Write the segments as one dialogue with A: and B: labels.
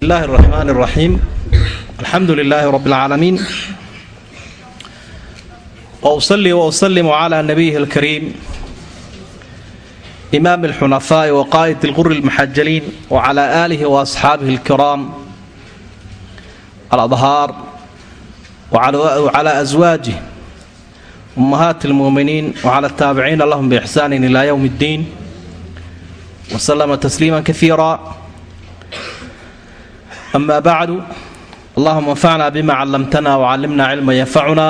A: bismillahi raxmaani raxiim alxamdu lilaahi rabbi alcaalamiin wa usallii wa usalimu calaa nabiyihi alkariim imaami alxunafaa'i wa qaa'id ilquri almuxajaliin wa calaa aalihi wa asxaabihi alkiraam aladhaar wa calaa aswaajih ummahaati almuuminiin wa cala altaabiciina lahum biixsaanin ilaa yowmi اddiin wa salama tasliima kafiira ama bacdu allahuma anfacna bima calamtana wcalimna cilma yanfacuna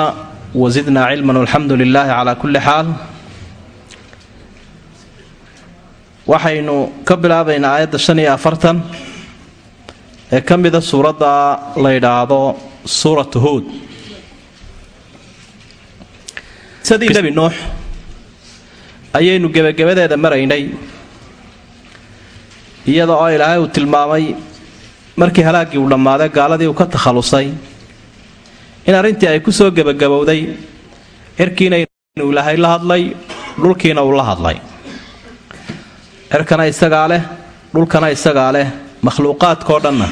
A: wazidna cilman alxamdu lilahi cala kulli xaal waxaynu ka bilaabaynaa aayadda shan iyo afartan ee ka mida suuradda la yidhaahdo suuratu huod sadii nebi nuux ayaynu gebagabadeeda maraynay iyadoo oo ilaahay uu tilmaamay markii halaaggii uu dhammaaday gaaladii uu ka takhallusay in arrintii ay ku soo gebagabowday cirkiina inuu ilaahay la hadlay dhulkiina uu la hadlay. Cirkana isagaa leh dhulkana isagaa leh makhluuqaadkao dhanna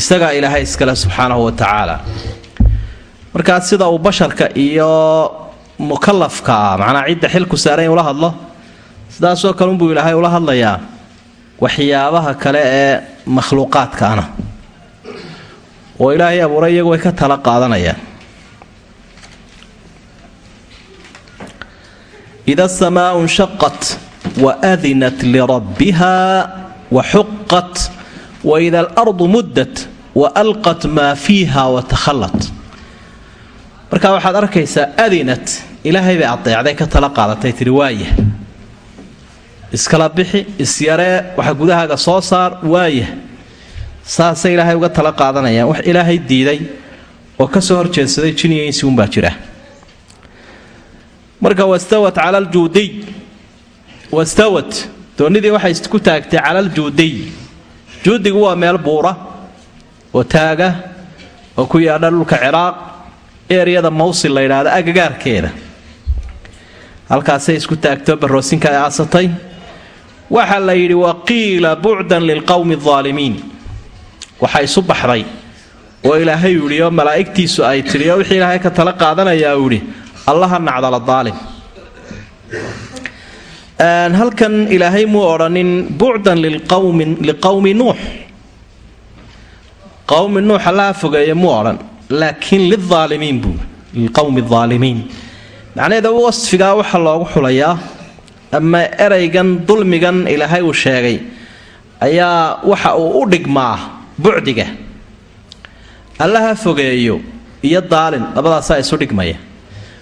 A: isagaa ilaahay iskale subxaanahu wa tacaala. Markaas sida uu basharka iyo mukallafka ah macnaa cidda xilku saaran ula hadlo sidaasoo kale unbuu ilaahay ula hadlayaa waxyaabaha kale ee makhluuqaadkaana oo ilaahay abuuray iyagu way ka tala qaadanayaan. Ida asamaau nshaqat wa adinat lirabbiha wa xuqat wa ida alardu muddat wa alqat maa fiiha wa takhallat. Marka waxaad arkaysaa adinat ilaahay bay adeecday ka tala qaadatay tidhi waaya iskala bixi isyaree waxa gudahaaga soo saar waaya saasay ilaahay uga tala qaadanayaan. Wax ilaahay diiday oo ka soo horjeedsaday jiniyainsi unbaa jira. Marka wastawat cala aljuudiy wastawat doonnidii waxay isku taagtay cala aljuudiy juudigu waa meel buura oo taaga oo ku yaadha dhulka ciraaq eeryada mawsil la yidhaahda agagaarkeeda. Halkaasay isku taagto baroosinka ay aasatay waxaa la yidhi waqiila bucdan lilqowmi aalimiin waxaa isu baxday. Oo ilaahay yidhi oo malaa'igtiisu ay tidhi wixii ilaahay ka tala qaadanayaa uu yidhi. Allaha nacdala daalim halkan ilaahay muu odhanin bucdan liqowmi nuux. Qowmi nuux allaha fogeeye muu odhan laakiin lilaalimiin buu lilqowmi aalimiin macnaheeda wasfigaa waxaa loogu xulayaa ama eraygan dulmigan ilaahay uu sheegay ayaa waxa uu u dhigmaa bucdiga. Allaha fogeeyo iyo daalin labadaasaa isu dhigmaya.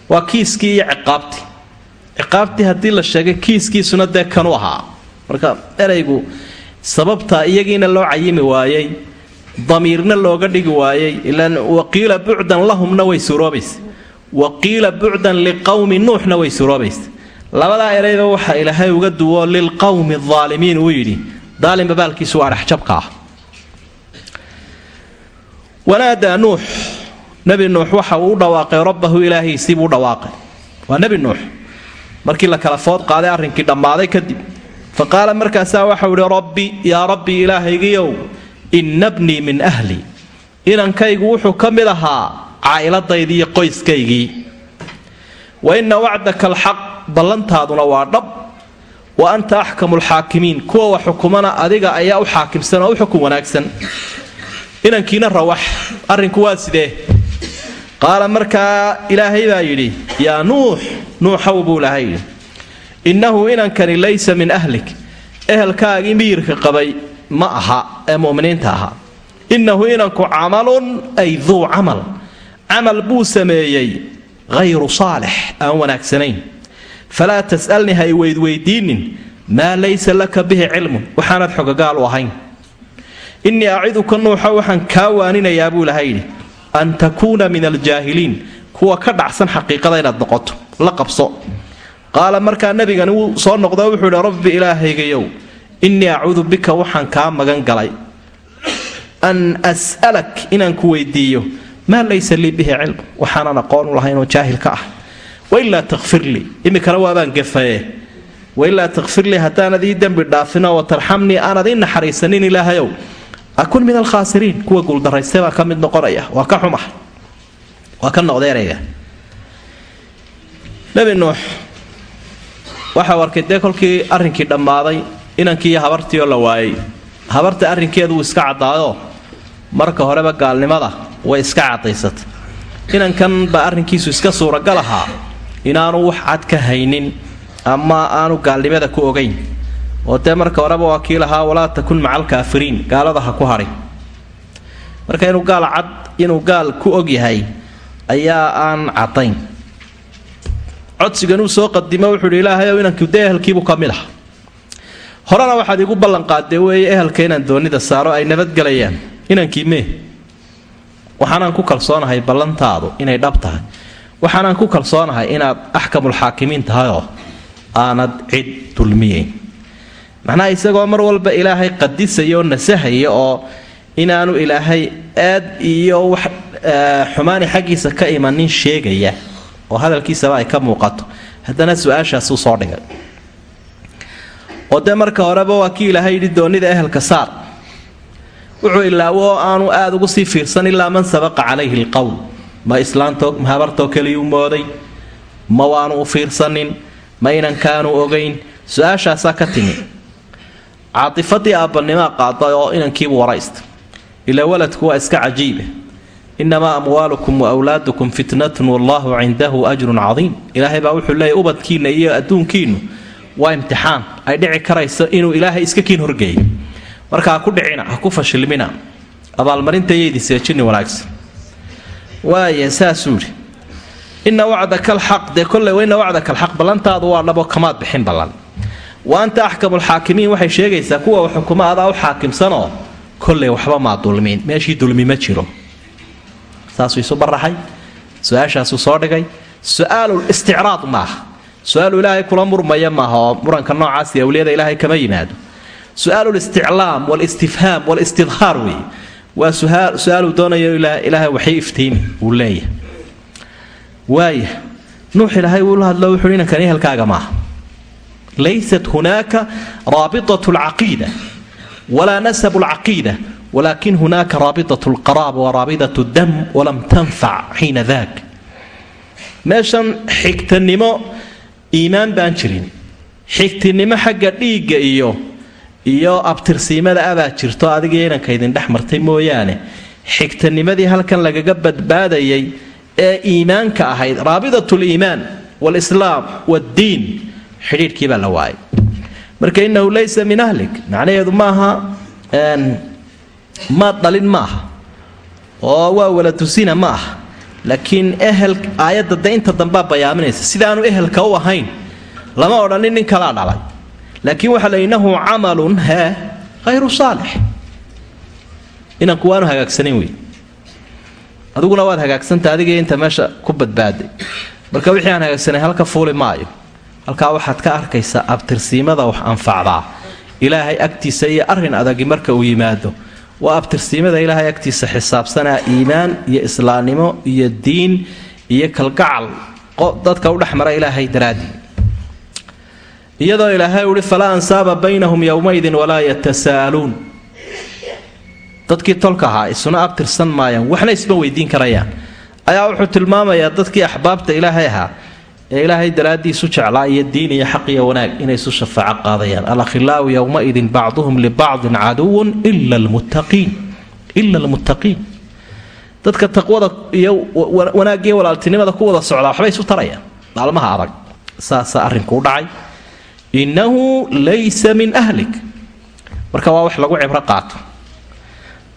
A: Waa kiiskii iyo ciqaabtii. Ciqaabtii haddii la sheegay kiiskiisuna dee kanu ahaa. Marka eraygu sababta iyagiina loo cayimi waayey damiirna looga dhigi waayey ilaan waqiila bucdan lahumna way suroobaysa waqiila bucdan liqowmi nuuxna way suroobaysa labadaa erayba waxa ilaahay uga duwo lilqowmi aalimiin uu yidhi daalimba baalkiisu waa dhexjabka ah wanaadaa nuux. Nebi nuux waxa uu u dhawaaqay rabbahu ilaahiisiibuu u dhawaaqay. Waa nebi nuux. Markii la kala food qaaday arrinkii dhammaaday kadib fa qaala markaasaa waxau idhi rabbi yaa rabbi ilaahaygiyow inna bnii min ahli inankaygu wuxuu ka mid ahaa caailadaydii iyo qoyskaygii. Wa inna wacdaka alxaq ballantaaduna waa dhab. Wa anta axkamu lxaakimiin kuwa wax xukumana adiga ayaa u xaakimsan oo u xukun wanaagsan. Inankiina rawax. Arrinku waa sidee? Qaala markaa ilaahay baa yidhi yaa nuux nuuxow buu ilaahay yidhi. Innahu inankani laysa min ahlik. Ehelkaagii miyirka qabay ma aha ee mu'miniinta ahaa innahu inanku camalun ay duu camal. Camal buu sameeyey hayru saalix aan wanaagsanayn falaa tas'alni ha y weydweydiinin. Maa laysa laka bihi cilmun. Waxaanad xogagaal u ahayn. Innii aciduka nuuxa waxaan kaa waaninayaa buu ilahay yidhi. An takuuna min aljaahiliin. Kuwa ka dhacsan xaqiiqada inaad noqoto. La qabso. Qaala markaa nebigani wuu soo noqdo wuxuu yidhi rabbi ilaahaygayow innii acuudu bika waxaan kaa magan galay. An as'alak inaan ku weydiiyo. Maa laysa lii bihi cilm. Waxaanan aqoon u ka ah wailaa takfir lii iminkana waabaan gafaye wailaa takfir lii haddaanad ii dembi dhaafinoo watarxamnii aanad ii naxariisanin ilaahayow. Akun min alkhaasiriin kuwa guuldarraystay baa ka mid noqonaya. Waa ka xumah. Waa ka noqdeeraya. Nebi nuux waxau arkay dee kolkii arrinkii dhammaaday inankii iyo habartii oo la waayay habarta arrinkeedu wuu iska caddaayoo. Marka horeba gaalnimada way iska cadaysatay inankan baa arrinkiisu iska suuragal ahaa inaanu wax cad ka haynin ama aanu gaalnimada ku ogayn oo dee marka horeba waa kii lahaa walaa takun maca alkaafiriin gaalada ha ku hadhin marka inuu gaal cad inuu gaal ku og yahay ayaa aan caddayn. Codsigan uu soo qadimo wuxuu hi ilaahay ow inankii dee ehelkiibuu ka mid ah. Horena waxaad igu ballanqaadee weeye ehelka inaan doonida saaro ay nabadgelayaan inankii mee. Waxaanaan ku kalsoonahay ballantaadu inay dhab tahay waxaanaan ku kalsoonahay inaad axkamulxaakimiin tahayoo aanad cid dulmiyeyn. Macnaha isagoo mar walba ilaahay qadisaya oo nasahaya oo inaanu ilaahay aad iyo wax xumaani xaggiisa ka imanin sheegaya oo hadalkiisaba ay ka muuqato. Haddana su'aashaasuu soo dhigay. Oo dee marka horeba waa kii ilaahay yidhi doonida ehelka saar. Wuxuu ilaawo oo aanu aada ugu sii fiirsan ilaa man sabaqa calayhi alqowl ma islaantoo ma habartoo keliyuu mooday. Ma waanu u fiirsanin ma inankaanu ogayn su'aashaasaa ka timi. Caatifadii aabbanimaa qaaday oo inankiibu waraysta ilaa waladku waa iska cajiibe inamaa amwaalukum wa wlaadukum fitnatun wallaahu cindahu ajrun cadiim. Ilaahay baa wuxuu leeyahy ubadkiinna iyo adduunkiinnu waa imtixaan. Ay dhici karayso inuu ilaahay iska kiin horgeeyo marka ha ku dhicina ha ku fashilmina. Abaalmarintayaydi seejini wanaagsan waaya saasuu yidhi ina wacdaka alxaq dee kolley ina wacdaka alxaq ballantaadu waa dhabo kamaad bixin ballan. Wa anta axkamulxaakimiin waxay sheegaysaa kuwa xukuma adaa u xaakimsanoo kolley waxba maa dulmiin meeshii dulmi ma jiro. Saasuu isu baraxay su'aashaasuu soo dhigay su'aalul maaha su'aalu ilaahay kula murmaya maaha oo muranka noocaasi awliyada ilaahay kama yimaado. Su'aalu listiclaam walistifhaam walistidhaar weeye waa su'aaluu doonayo ilaahay waxay iftiimi uu leeyahay. Waaya nuux ilaahay uula hadlo wuxuu inankan ehelkaaga maaha laysat hunaaka raabitat alcaqiida walaa nasab alcaqiida walakin hunaaka raabitat alqaraaba waraabidat dam walam tanfac xiina daak meeshan xigtanimo iimaan baan jirin. Xigtinimo xagga dhiigga iyo iyo abtirsiimada abaa jirto adiga inanka idin dhex martay mooyaane. Xigtanimadii halkan lagaga badbaadayay ee iimaanka ahayd raabidat liimaan walislaam waddiin xidhiidhkii baa la waayay. Marka inahu laysa min ahlik macnaheedu maaha maad dhalin maaha oo waa walatusina ma aha laakiin ehel aayadda de inta dambaa bayaaminaysa. Sidaanu ehelka u ahayn lama odhanin nin kalaa dhalay laakiin waxaa la innahu camalun hee hayru saalix. Inanku waanu hagaagsanayn wey. Adiguna waad hagaagsanta adigii inta meesha ku badbaaday. Marka wixii aan hagaagsanay halka fuuli maayo halkaa waxaad ka arkaysaa abtirsiimada wax anfacdaa. Ilaahay agtiisa iyo arrin adagi marka uu yimaado. Waa abtirsiimada ilaahay agtiisa xisaabsanaa iimaan iyo islaamnimo iyo diin iyo kalgacal. Dadka u dhexmara ilaahay daraaddii iyadoo ilaahay uhi falaa ansaaba baynahum yowmaydin walaa yatasaaluun. Dadkii tolka ahaa isuna abtirsan maayaan waxna isma weydiin karayaan. Ayaa wuxuu tilmaamayaa dadkii axbaabta ilaahay ahaa ee ilaahay daraaddiisu jeclaa iyo diin iyo xaq iyo wanaag inay isu shafaaco qaadayaan. Alakhilaau yowmaidin bacduhum libacdin caduwun ila almuttaqiin ila almuttaqiin. Dadka taqwada iyo wanaaggiiyo walaaltinimada ku wada socdaa waxbay isu tarayaan. Maalmaha adag saasaa arrinkuu dhacay innahu laysa min ahlik. Marka waa wax lagu cibro qaato.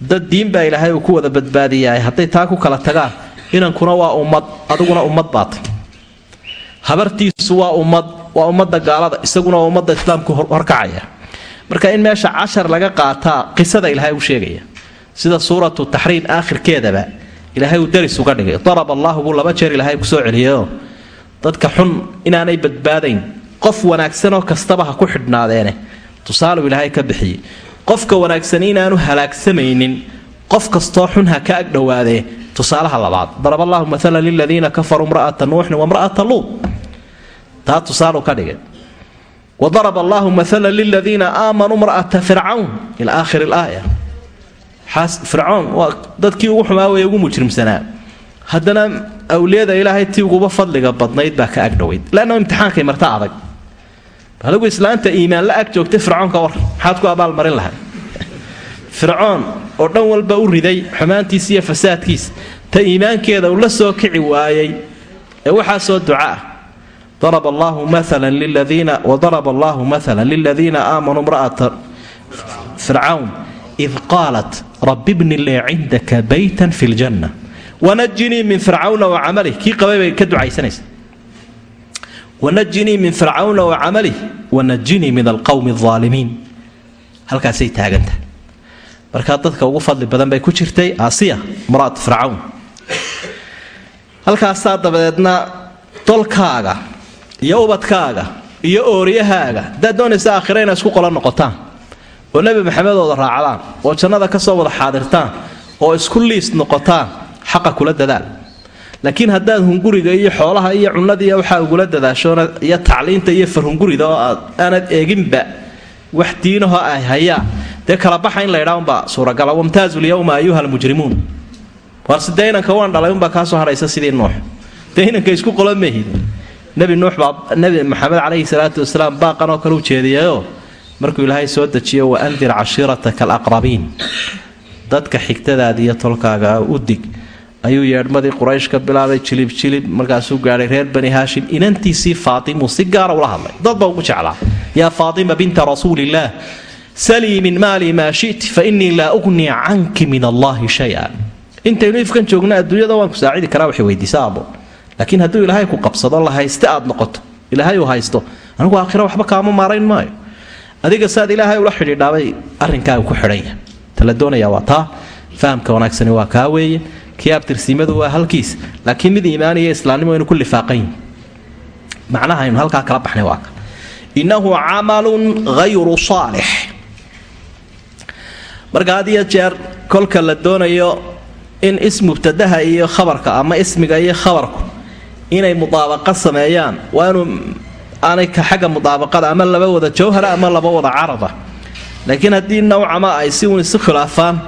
A: Dad diin baa ilaahay uu ku wada badbaadiyaay hadday taa ku kala tagaan inankuna waa ummad adiguna ummad baatay habartiisu waa ummad waa ummadda gaalada isaguna ummadda islaamku horkacaya marka in meesha cashar laga qaataa qisada ilaahay u sheegaya. Sida suuratu taxriim aakhirkeedaba ilaahay uu daris uga dhigay. Darab allaahu buu laba jeer ilaahay ku soo celiyayo dadka xun inaanay badbaadayn qof wanaagsanoo kastaba ha ku xidhnaadeene tusaaluu ilaahay ka bixiyey. Qofka wanaagsan inaanu halaagsamaynin qof kastoo xun ha ka agdhowaadee tusaalaha labaad darab allahu maala liladiina kafaruu mra'ata nuuxin wamra'ata luud taa tusaaluu ka dhigay. Wadarab allahu maala liladiina aamanuu mra'ata fircawn ila aakhiri laaya fircoon waa dadkii ugu xumaa weye ugu mujrimsanaa. Haddana awliyada ilaahay tii uguba fadliga badnayd baa ka agdhoweyd leanna imtixaankay marta adag adigu islaanta iimaan la ag joogtay fircoon war maxaad ku abaalmarin lahay fircoon oo dhan walba u riday xumaantiisa iyo fasaadkiisa ta iimaankeeda uu la soo kici waayey. Ee waxaasoo duca ah darab allahu maalan liladiina wadaraba allahu maalan liladiina aamanuu imra'ata fircawn id qaalat rabbi bni lii cindaka baytan fi ljanna wanajinii min fircawna wa camalih kii qabay bay ka ducaysanaysa wanajinii min fircawna wa camalih min alqowmi alaalimiin halkaasay taagantahay markaa dadka ugu fadli badan bay ku jirtay aasiya maraat fircawn halkaasaa dabadeedna dolkaaga iyo ubadkaaga iyo ooryahaaga haddaad doonaysa aakhira inay isku qola noqotaan oo nebi maxamedooda raacdaan oo jannada ka soo wada xaadirtaan oo isku liis noqotaan xaqa kula dadaal laakiin haddaad hunguriga iyo xoolaha iyo cunadiiy waxaa ugula dadaashoona iyo tacliinta iyo farhungurida oo aanad eeginba wax diinaho ay hayaan dee kala baxa in laydhaa unbaa suuragala wamtaazu lyawma ayuha almujrimuun. Warse dee waan dhalay unbaa kaasoo hadhaysa sidii nuux. Dee isku qola mehid nebi nuux baa nebi maxamed calayhi salaatu wasalaam baaqan oo kale u jeediyayoo markuu ilaahay soo dejiyo wa andir cashiirataka alaqrabiin dadka xigtadaada iyo tolkaaga u dig ayuu yeedhmadii quraysh ka bilaabay jilib jilib markaasuu gaadhay reer bani haashim inantiisii faatimu si gaara ula hadlay. Dadba ugu jeclaa. Yaa faatima binta rasuulillaah salii min maali maa shiti fa laa ugnii canki min allaahi shaya intaynu ifkan joogna adduunyada waan ku saacidi karaa waxay weydiisa abo laakiin hadduu ilaahay ku qabsado la hayste aad noqoto ilaahay uu haysto anigu aakhira waxba kaama maarayn maayo. Adiga saad ilaahay ula xidhiidhaabay arrinkaaga ku xidhanya tala doonaya waa taa fahamka wanaagsani waa kaa weeye kii abtirsiimadu waa halkiis laakiin mid iimaan iyo islaamnimo aynu ku lifaaqanyi macnaha aynu halkaa kala baxnay waa kan innahu camalun hayru saalix. Marka had iyo jeer kolka la doonayo in is iyo khabarka ama ismiga iyo khabarku inay mudaabaqa sameeyaan waa inuu aanay ka xagga mudaabaqada ama laba wada jawhara ama laba wada carada. Laakiin haddii nowcama ay si uun isu khilaafaan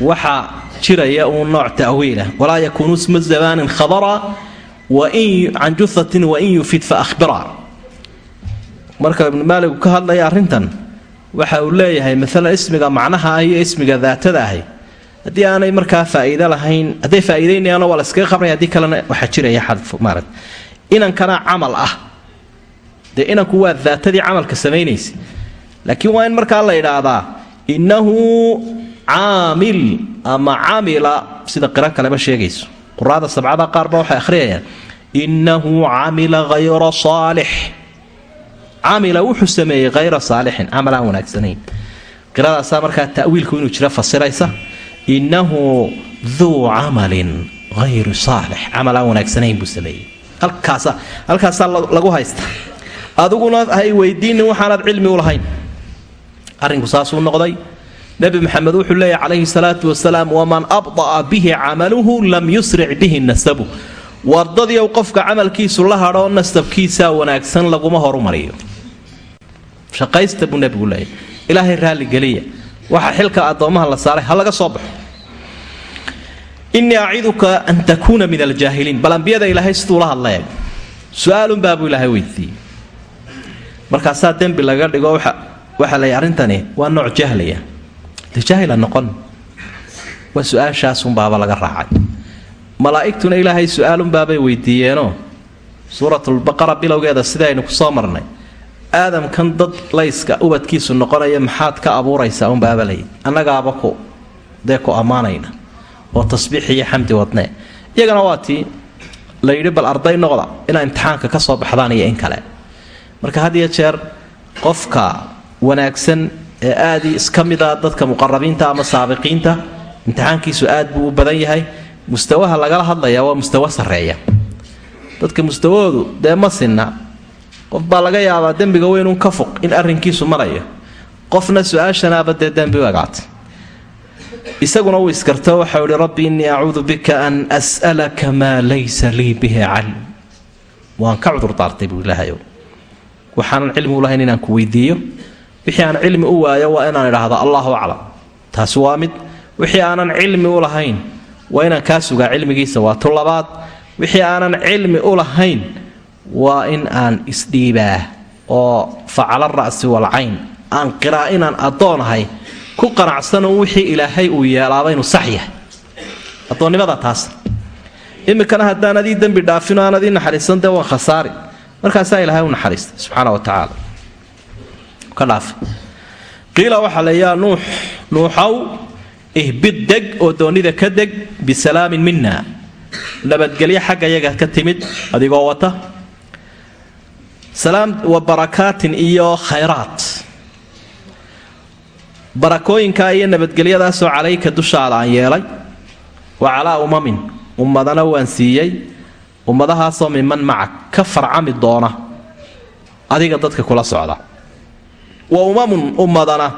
A: waxaa jiraya uun nooc ta'wiilah walaa yakuunu ismu zamaanin khabara can juhatin wain yufid fa ahbira marka ibnu maaligu ka hadlaya arrintan waxa uu leeyahay maalan ismiga macnaha ah iyo ismiga daatada ahi. Haddii aanay markaa faa'iido lahayn hadday faa'iidaynayaano waa la iskaga qabraya haddii kalena waxaa jiraya xadfu maarat inankana camal ah. Dee inanku waa daatadii camalka samaynaysa. Laakiin waa in markaa la idhaahdaa innahu caamil ama camila sida qiro kaleba sheegayso. Quraada sabcada qaarba waxay akhriyayaan innahu camila hayra saalix. Camila wuxuu sameeyey hayra saalixin camal wanaagsanayn. Qiradaasaa markaa ta'wiilku inuu jiro fasiraysa innahu duu camalin hayru saalix. Camal wanaagsanayn buu sameeyey. Halkaasa halkaasaa lagu haysta. Adiguna hay weydiinin waxaanaad cilmi u lahayn. Arrinku saasuu noqday nebi maxamed wuxuu leeyahy calayhi salaatu wasalaam waman abda'a bihi camaluhu lam yusric bihi nasabu. Wardadiiow qofka camalkiisu la hadhoo nasabkiisaa wanaagsan laguma horumariyo. Shaqaysta buu nebigu leeyahy ilaahay raalligeliya waxa xilka addoommaha la saaray ha laga soo baxo. Innii aciduka an takuuna min aljaahiliin. Bal ambiyada ilaahay siduu la hadlaya. Su'aalunbaabuu ilaahay weydiiyey. Markaasaa dembi laga dhigo waxaa lay arrintani waa nooc jahlaya jaahila noqon waa su'aashaasunbaaba laga raacay malaa'igtuna ilaahay su'aalunbaabay weydiiyeenoo suuratulbaqara bilowgeeda sidii aynu ku soo marnay aadamkan dad layska ubadkiisu noqonaya maxaad ka abuuraysaa unbaaba lay annagaaba ku dee ku ammaanayna oo tasbiix iyo xamdi wadnee iyagana waa tii la yidhi bal arday noqda inaa imtixaanka ka soo baxdaan iyo in kale marka had iyo jeer qofka wanaagsan ee aadii iska mida dadka muqarabiinta ama saabiqiinta imtixaankiisu aad buu u badan yahay. Mustawaha lagala hadlaya waa mustawo sarreeya. Dadka mustawahoodu dee ma sinna. Qof baa laga yaabaa dembiga weynun ka fuq in arrinkiisu marayo. Qofna su'aashanaaba dee dembi u agaatay isaguna uu iskarto waxau ihi rabbi innii acuudu bika an as'alaka maa laysa lii bihi calm. Waan ka cudur buu ilaahayow waxaanan cilmi u lahayn inaan ku weydiiyo wixii aan cilmi u waayo waa inaan idhaahdo allahu aclam. Taasi waa mid wixii aanan cilmi u lahayn waa inaan kaa sugaa cilmigiisa waa tu labaad wixii aanan cilmi u lahayn waa in aan isdhiibaa oo facala ra'si walcayn aan qiraa inaan addoonahay ku qanacsano wixii ilaahay uu yeelaaba inuu sax yahay. Addoonnimada taas. Iminkana haddaanad ii dembi dhaafin oo aanad ii naxariisan dee waan khasaari. Markaasaa ilaahay u naxariistay subxaana wa tacaala ka dhaafa qiila waxaa le yaa nuux nuuxow ihbid deg oo doonnida ka deg bisalaamin mina nabadgelyo xagga yaga ka timid adigoo wata. Salaam wa barakaatin iyo khayraat. Barakooyinkaa iyo nabadgelyadaasoo calayka dushaada aan yeelay wa calaa umamin. Ummadana waan siiyey. Ummadahaasoo miman macag ka farcami doona. Adiga dadka kula socda wa umamun ummadana.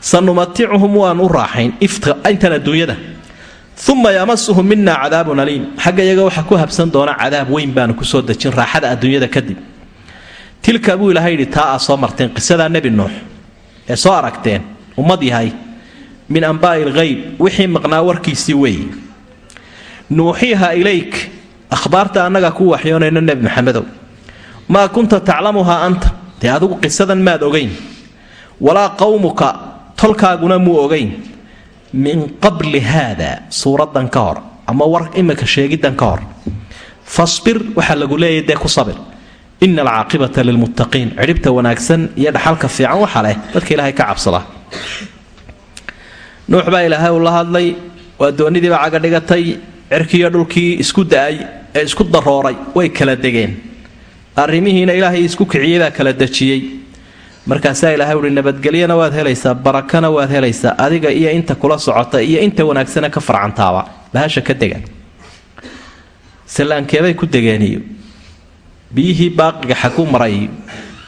A: Sanumaticuhum waan u raaxayn intan adduunyada uma yamasuhum mina cadaabun aliim. Xagga iyaga ku habsan doona cadaab weyn baanu ku soo dejin raaxada adduunyada kadib. Tilka buu ilahay yidhi taa aa soo marteen qisadaa nebi nuux ee soo aragteen ummad yahay min ambaa'i lghayb wixii maqnaa warkiisii weeye nuuxiiha ilayk akhbaarta annaga ku waxyoonayno nebi maxamedow maa kunta taclamuhaa anta? Dee qisadan maad ogayn walaa qawmuka tolkaaguna muu ogayn min qabli haada suuradan ka hor ama war imika sheegidan ka hor. Fasbir waxaa lagu leeyahy dee ku sabir. Ina alcaaqibata lilmuttaqiin. Cidhibta wanaagsan iyo dhaxalka fiican waxa leh dadka ilaahay ka cabsada. Nuux baa ilaahay uu la hadlay waa doonidiiba caga dhigatay cirkiiyo dhulkii isku da'ay ee isku darooray way kala degeen. Arrimihiina ilaahay isku kiciyey baa kala dejiyey markaasaa ilaahay uhi nabadgelyana waad helaysaa barakana waad helaysaa adiga iyo inta kula socota iyo inta wanaagsana ka farcantaaba. Bahasha ka dega sallaankeebay ku degeen iyo biyihii baaqiga xagu maray.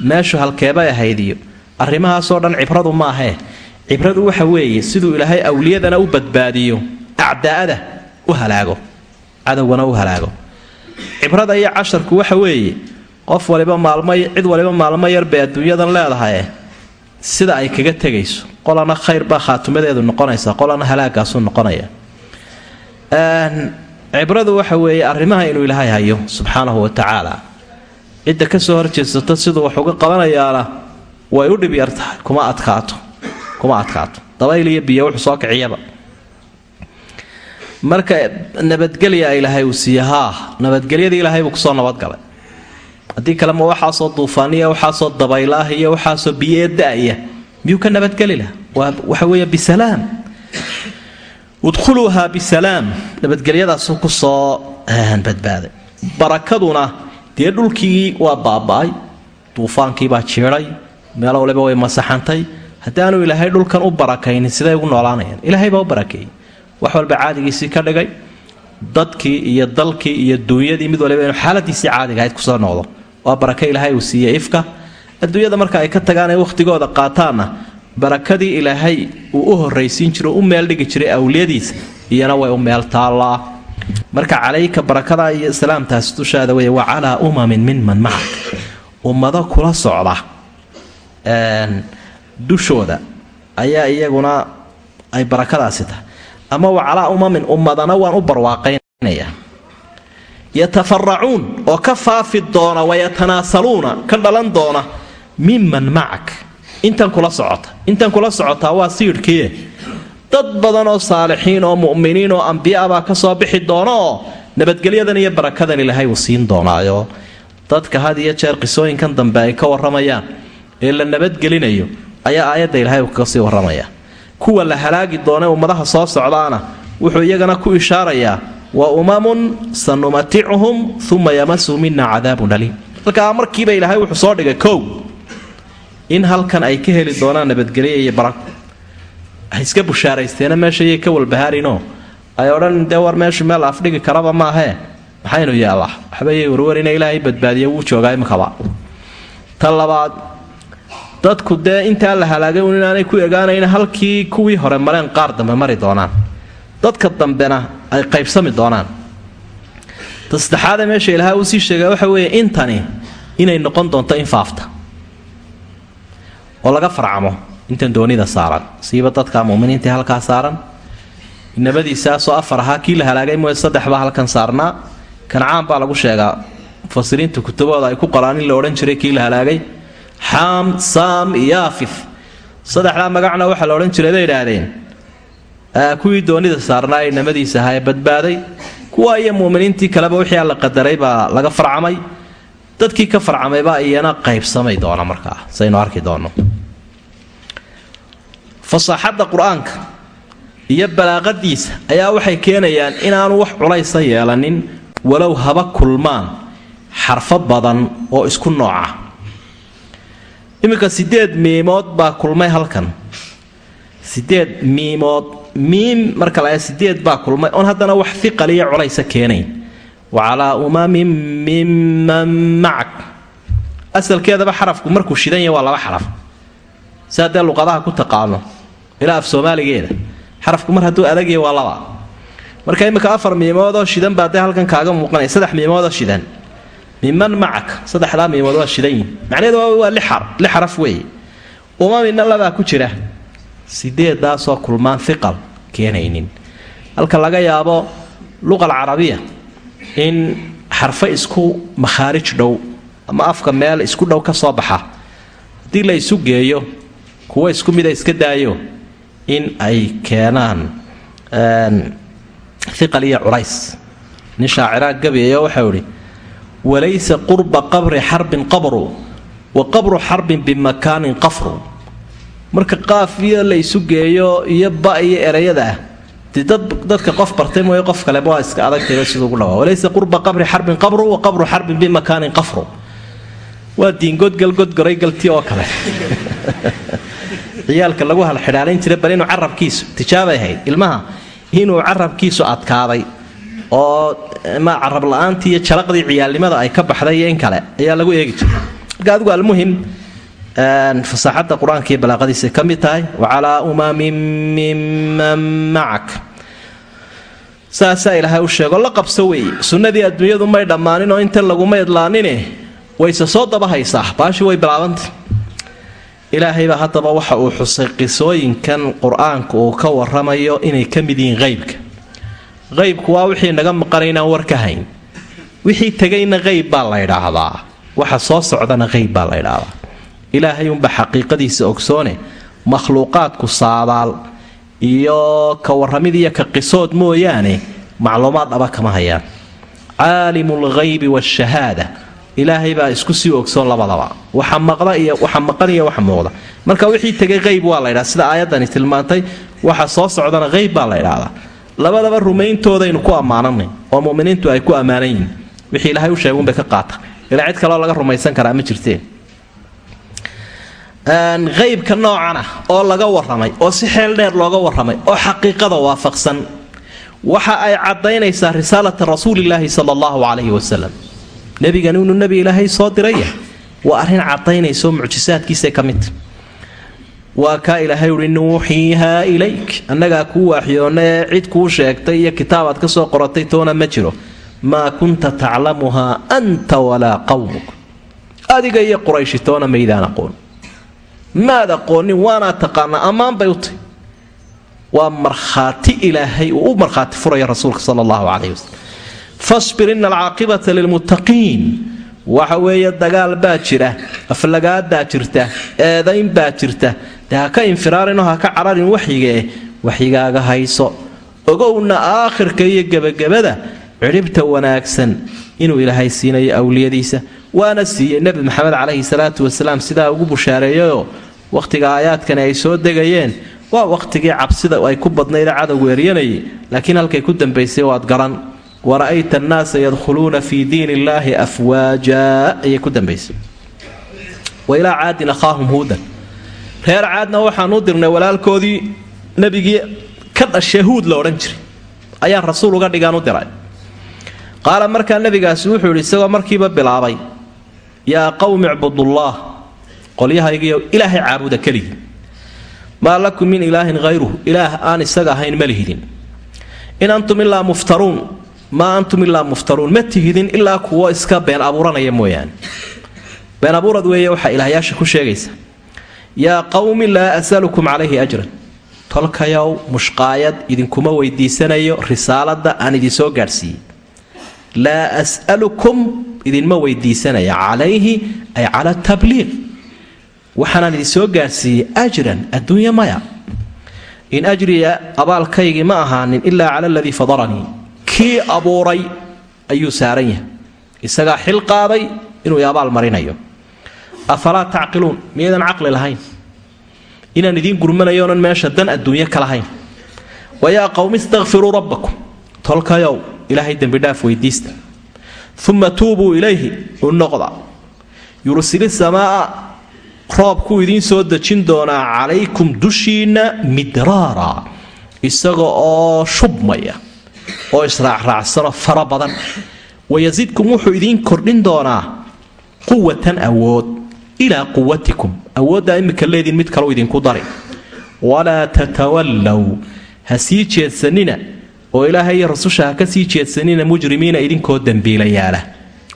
A: Meeshu halkeebay ahayd iyo arrimahaasoo dhan cibradu maahee cibradu waxa weeye siduu ilaahay awliyadana u badbaadiyo. Acdaa'ada u halaago. Cadowgana u halaago. Cibrada iyo casharku waxa weeye qof waliba maalmo cid waliba maalmo yar bay adduunyadan leedahaye sida ay kaga tegayso. Qolana khayr baa khaatumadeedu noqonaysa qolana halaagaasu noqonaya. Cibradu waxa weeye arrimaha inuu ilaahay hayo subxaanahu wa tacaala. Cidda ka soo horjeesato siduu wax uga qabanayaana way u dhib yar tahay kuma adkaato kuma adkaato. Dabayl iyo biyo wuxuu soo kiciyaba. Marka nabadgelya ilaahay uu siiye haa nabadgelyadii ilaahay buu ku soo nabadgalay haddii kale ma waxaasoo duufaaniya waxaasoo dabaylaah iyo waxaasoo biyee da-ya miyuu ka nabadgeli laha waxa weeye bisalaam. Udkhuluuha bisalaam. Nabadgelyadaasuu ku soo badbaaday barakaduna dee dhulkii waa baaba-ay duufaankiibaa jiiday meel waliba way masaxantay. Haddaanu ilaahay dhulkan u barakaynin siday ugu noolaanayaan. Ilaahay baa u barakeeyey wax walba caadigiisii ka dhigay. Dadkii iyo dalkii iyo duunyadii mid waliba inuu xaaladiisii caadiga ahayd ku soo noqdo waa baraka ilaahay uu siiyey ifka. Adduunyada marka ay ka tagaan ay wakhtigooda qaataanna barakadii ilaahay uu u horraysiin jiro u meel dhigi jiray awliyadiisa iyana way u meel taallaa. Marka calayka barakada iyo salaamtaasi dushaada wey wa calaa umamin minman macak. Ummado kula socda. Dushooda ayaa iyaguna ay barakadaasi tahay. Ama wa calaa umamin ummadana waan u barwaaqaynaya yatafaracuun oo ka faafi doona wayatanaasaluuna ka dhalan doona miman macak. Intan kula socota intan kula socotaa waa siidhkiie dad badan oo saalixiin oo mu'miniin oo ambiyaabaa ka soo bixi doona oo nabadgelyadan iyo barakadan ilaahay uu siin doonaayo. Dadka had iyo jeer qisooyinkan dambe ay ka warramayaan ee la nabadgelinayo ayaa aayadda ilaahay uu kaga warramaya. Kuwa la halaagi doona ummadaha soo socdaana wuxuu iyagana ku ishaarayaa wa umamun sanumaticuhum uma yamasuu mina cadaabun aliim halkaa markiiba ilaahay wuxuu soo dhigay kow in halkan ay ka heli doonaan nabadgelyo iyo barako iska bushaaraysteena meeshayay ka walbahaarinoo ay odhan dee war meeshu meel afdhigi karaba maahee maxaynu yaallaa waxbayay warwarina ilaahay badbaadiya wuu joogaa imikaba ta labaad dadku dee intaa la halaagay un inaanay ku egaanayn halkii kuwii hore mareen qaar dambe mari doonaan dadka dambena ay qaybsami doonaan. Ta saddexaadee meesha ilaaha uu sii sheega waxa weeye intani inay noqon doonto in faafta oo laga farcamo intan doonida saaran. Siiba dadka muminiinta halkaa saaran. Inamadiisaasoo afar ahaa kii la halaagay mooye saddex baa halkan saarnaa. Kancaan baa lagu sheegaa. Mufasiriinta kutubooda ay ku qoraan in la odhan jiray kii la halaagay. Xaam saam iyo afif saddexdaa magacna waxaa la odhan jiray bay idhaahdeen kuwii doonida saarnaa ee inamadiisa ahaa ee badbaaday kuwa iyo muuminiintii kaleba wixii alla qadaray baa laga farcamay. Dadkii ka farcamaybaa iyana qaybsamay doona markaa saynu arki doonno. Fasaaxadda qur'aanka iyo balaaqadiisa ayaa waxay keenayaan inaanu wax culaysa yeelanin walow haba kulmaan xarfo badan oo isku nooca iminka sideed miimood baa kulmay halkan sideed miimood miim marka la sideed baa kulmay. Oon haddana wax fiqal iyo culaysa keenayn. Wa umamin miman macak. Asalkeedaba xarafku markuu shidan yahy waa laba xaraf. Si haddee luqadaha ku taqaano ilaa af soomaaligeeda. Xarafku mar hadduu adagya waa laba. Marka imminka afar miimoodoo shidan baa dee halkan kaaga muuqanaya. Saddex miimoodoo shidan. Miman macak saddexdaa miimood waa shidan yihiin macnaheedu waa lix xaraf weeye. Umamina labaa ku jira sideedaasoo kulmaan fiqal keenaynin. Halka laga yaabo luqa alcarabiya in xarfo isku makhaarij dhow ama afka meel isku dhow ka soo baxa haddii la isu geeyo kuwo isku mida iska daayo in ay keenaan iqal iyo culays. Nin shaaciraa gabiyayo waxau idhi walaysa qurba qabri xarbin qabru wa qabru xarbin bimakaanin qafru marka qaaf iyo la isu geeyo iyo ba iyo erayada ah. Dadka qof bartay mooye qof kaleba waa iska adagtayba siduu ugu dhawaa. Walaysa qurba qabri xarbin qabru wa qabru xarbin bimakaanin qafru. Waa diingodgalgodgoray galti oo kale. Ciyaalka lagu halxidhaalayn jiray bal inuu carabkiisu tijaabay ahayd. Ilmaha inuu carabkiisu adkaaday oo ma carab la'aantii iyo jalaqdii ciyaalnimada ay ka baxday iyo in kale ayaa lagu eegi jiray. Marka adigu almuhim fasaaxadda qur'aanka iyo balaaqadiisa ka mid tahay wa calaa umamin miman macak saasaa ilaahay u sheego la qabso weeye sunnadii adduunyadu may dhammaanin oo inta laguma idlaanine wayse soo daba haysaa baashii way bilaabantay. Ilaahaybaa haddaba waxa uu xusay qisooyinkan qur'aanku uu ka waramayo inay ka mid yihiin qeybka qeybku waa wixii naga maqanay inaan wixii tegayna qeyb baa la ydhaahdaa waxa soo socdana qeyb baa la ydhaahdaa ilaahay unba xaqiiqadiisa ogsoone makhluuqaadku saadaal iyo ka warramid iyo ka qisood mooyaane macluumaad dhaba kama hayaan. Caalimu lghaybi waashahaada ilaahay baa isku sii ogsoon labadaba. Waxa maqda iyo waxa maqan iyo waxa muuqda. Marka wixii tegay qeyb waa la ydhaha sida aayaddani tilmaantay waxa soo socdana qeyb baa la ydhaahdaa labadaba rumayntoodaaynu ku ammaananay oo muminiintu ay ku ammaanan yihiin wixii ilaahay u sheegunbay ka qaata. Ilaa cid kaleo laga rumaysan karaa ma jirteen qeybka noocan ah oo laga waramay oo si xeel dheer looga waramay oo xaqiiqada waafaqsan. Waxa ay caddaynaysaa risaalata rasuulilaahi sala allahu calayhi wasalam nebigan inuu nebi ilaahay soo diraya waa arrin caddaynaysaoo mucjisaadkiisa ka midta waa kaa ilaahay uhi nuuxiihaa ilayk. Annagaa kuu waaxyoonna ee cid kuu sheegtay iyo kitaabaad ka soo qoratay toona ma jiro. Maa kunta taclamuhaa anta walaa qawmuk. Adiga iyo qurayshi toona maydaan aqoon maad aqoonin waanaa taqaanaa ammaan bay u tahy waa markhaati ilaahay uu u markhaati furaya rasuulka sala allahu calayh wasalam fasbir ina alcaaqibata lilmuttaqiin. Waxa weeye dagaal baa jira aflagaadaa jirta eedayn baa jirta. Dee ka infiraarinoo ha ka cararin waxyigae waxyigaaga hayso. Ogowna aakhirka iyo gebagabada cidhibta wanaagsan inuu ilaahay siinayo awliyadiisa. Waana siiyey nebi maxamed calayhi salaatu wasalaam sidaa ugu bushaareeyayoo wakhtiga aayaadkani ay soo degayeen waa wakhtigii cabsida ay ku badnayd cadowgu eryanayay laakiin halkay ku dambaysay waad garan wara'ayta annaasa yadkhuluuna fii diin illaahi afwaaja ayay ku dambaysay. Wa ilaa caadin akhaahum huudan. Reer caadna waxaan u dirnay walaalkoodii nebigii ka dhashee huud la odhan jiray. Ayaan rasuul uga dhigaan u diray. Qaala markaa nebigaasi wuxuu yidhi isagoo markiiba bilaabay yaa qowmi icbudullaah qolyahaygiiyo ilaahay caabuda keligii maa lakum min ilaahin hayruhu ilaah aan isaga ahayn ma lihidin. In antum ilaa muftaruun maa antum ilaa muftaruun ma tihidin ilaa kuwo iska been abuuranaya mooyaane. Been abuurad weeye waxaa ilaahyaasha ku sheegaysa yaa qowmi laa asalukum calayhi ajran. Tolkayow mushqaayad idinkuma weydiisanayo risaaladda aan idin soo gaadhsiiyey. Laa as'alukum idinma weydiisanaya calayhi ay cala tabliiq waxaanaan idin soo gaadhsiiyey ajran adduunya maya. In ajriya abaalkaygii ma ahaanin ilaa cala aladii fadaranii. Kii abuuray ayuu saaran yahay. Isagaa xil qaaday inuu i abaal marinayo. Afalaa tacqiluun miyaydan caqli lahayn? Inaan idiin gurmanayoonan meesha dan adduunyo ka lahayn. Wayaa qowmi istakfiruu rabbakum. Tolkayow ilaahay dembidhaaf weydiista. Uma tuubuu ilayhi u noqda. Yursili samaa'a roobkuu idiin soo dejin doonaa calaykum dushiinna midraara isaga oo shubmaya oo israacraacsanoo fara badan. Wayasidkum wuxuu idiin kordhin doonaa quwatan awood ilaa quwatikum awooddaa imika leediin mid kaleu idinku dari. Walaa tatawallow ha sii jeedsanina oo ilaahay iyo rasusha ha ka sii jeedsanina mujrimiina idinkoo dembiilayaala.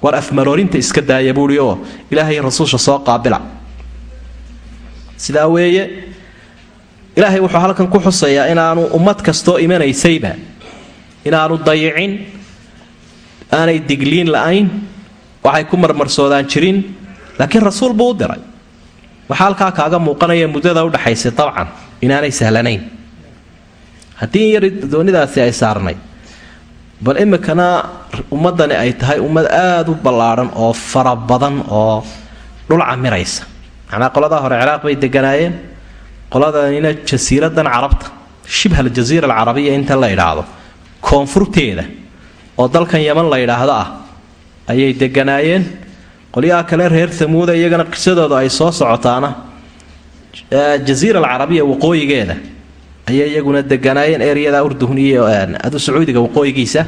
A: War afmaroorinta iska daaya buuhi oo ilaahay rasusha soo qaabila sidaa weeye ilaahay wuxuu halkan ku xusayaa inaanu ummad kastoo imanaysayba inaanu dayicin aanay digliin la'ayn waxay ku marmarsoodaan jirin laakiin rasuul buu u diray. Waxaa halkaa kaaga muuqanaya muddada udhaxaysay dabcan inaanay sahlanayn. Haddii yar doonidaasi ay saarnay bal imikana ummadani ay tahay ummad aada u ballaadhan oo fara badan oo dhul camiraysa macnaa qoladaa hore ciraaq bay deganaayeen qoladanina jasiiradan carabta shibha aljasiira alcarabiya inta la idhaahdo koonfurteeda oo dalkan yaman la yidhaahdo ah ayay deganaayeen qolyaha kale reer tamuuda iyagana qisadooda ay soo socotaana jasiira alcarabiya waqooyigeeda ayay iyaguna deganaayeen eryada urdun iyo adu sacuudiga waqooyigiisa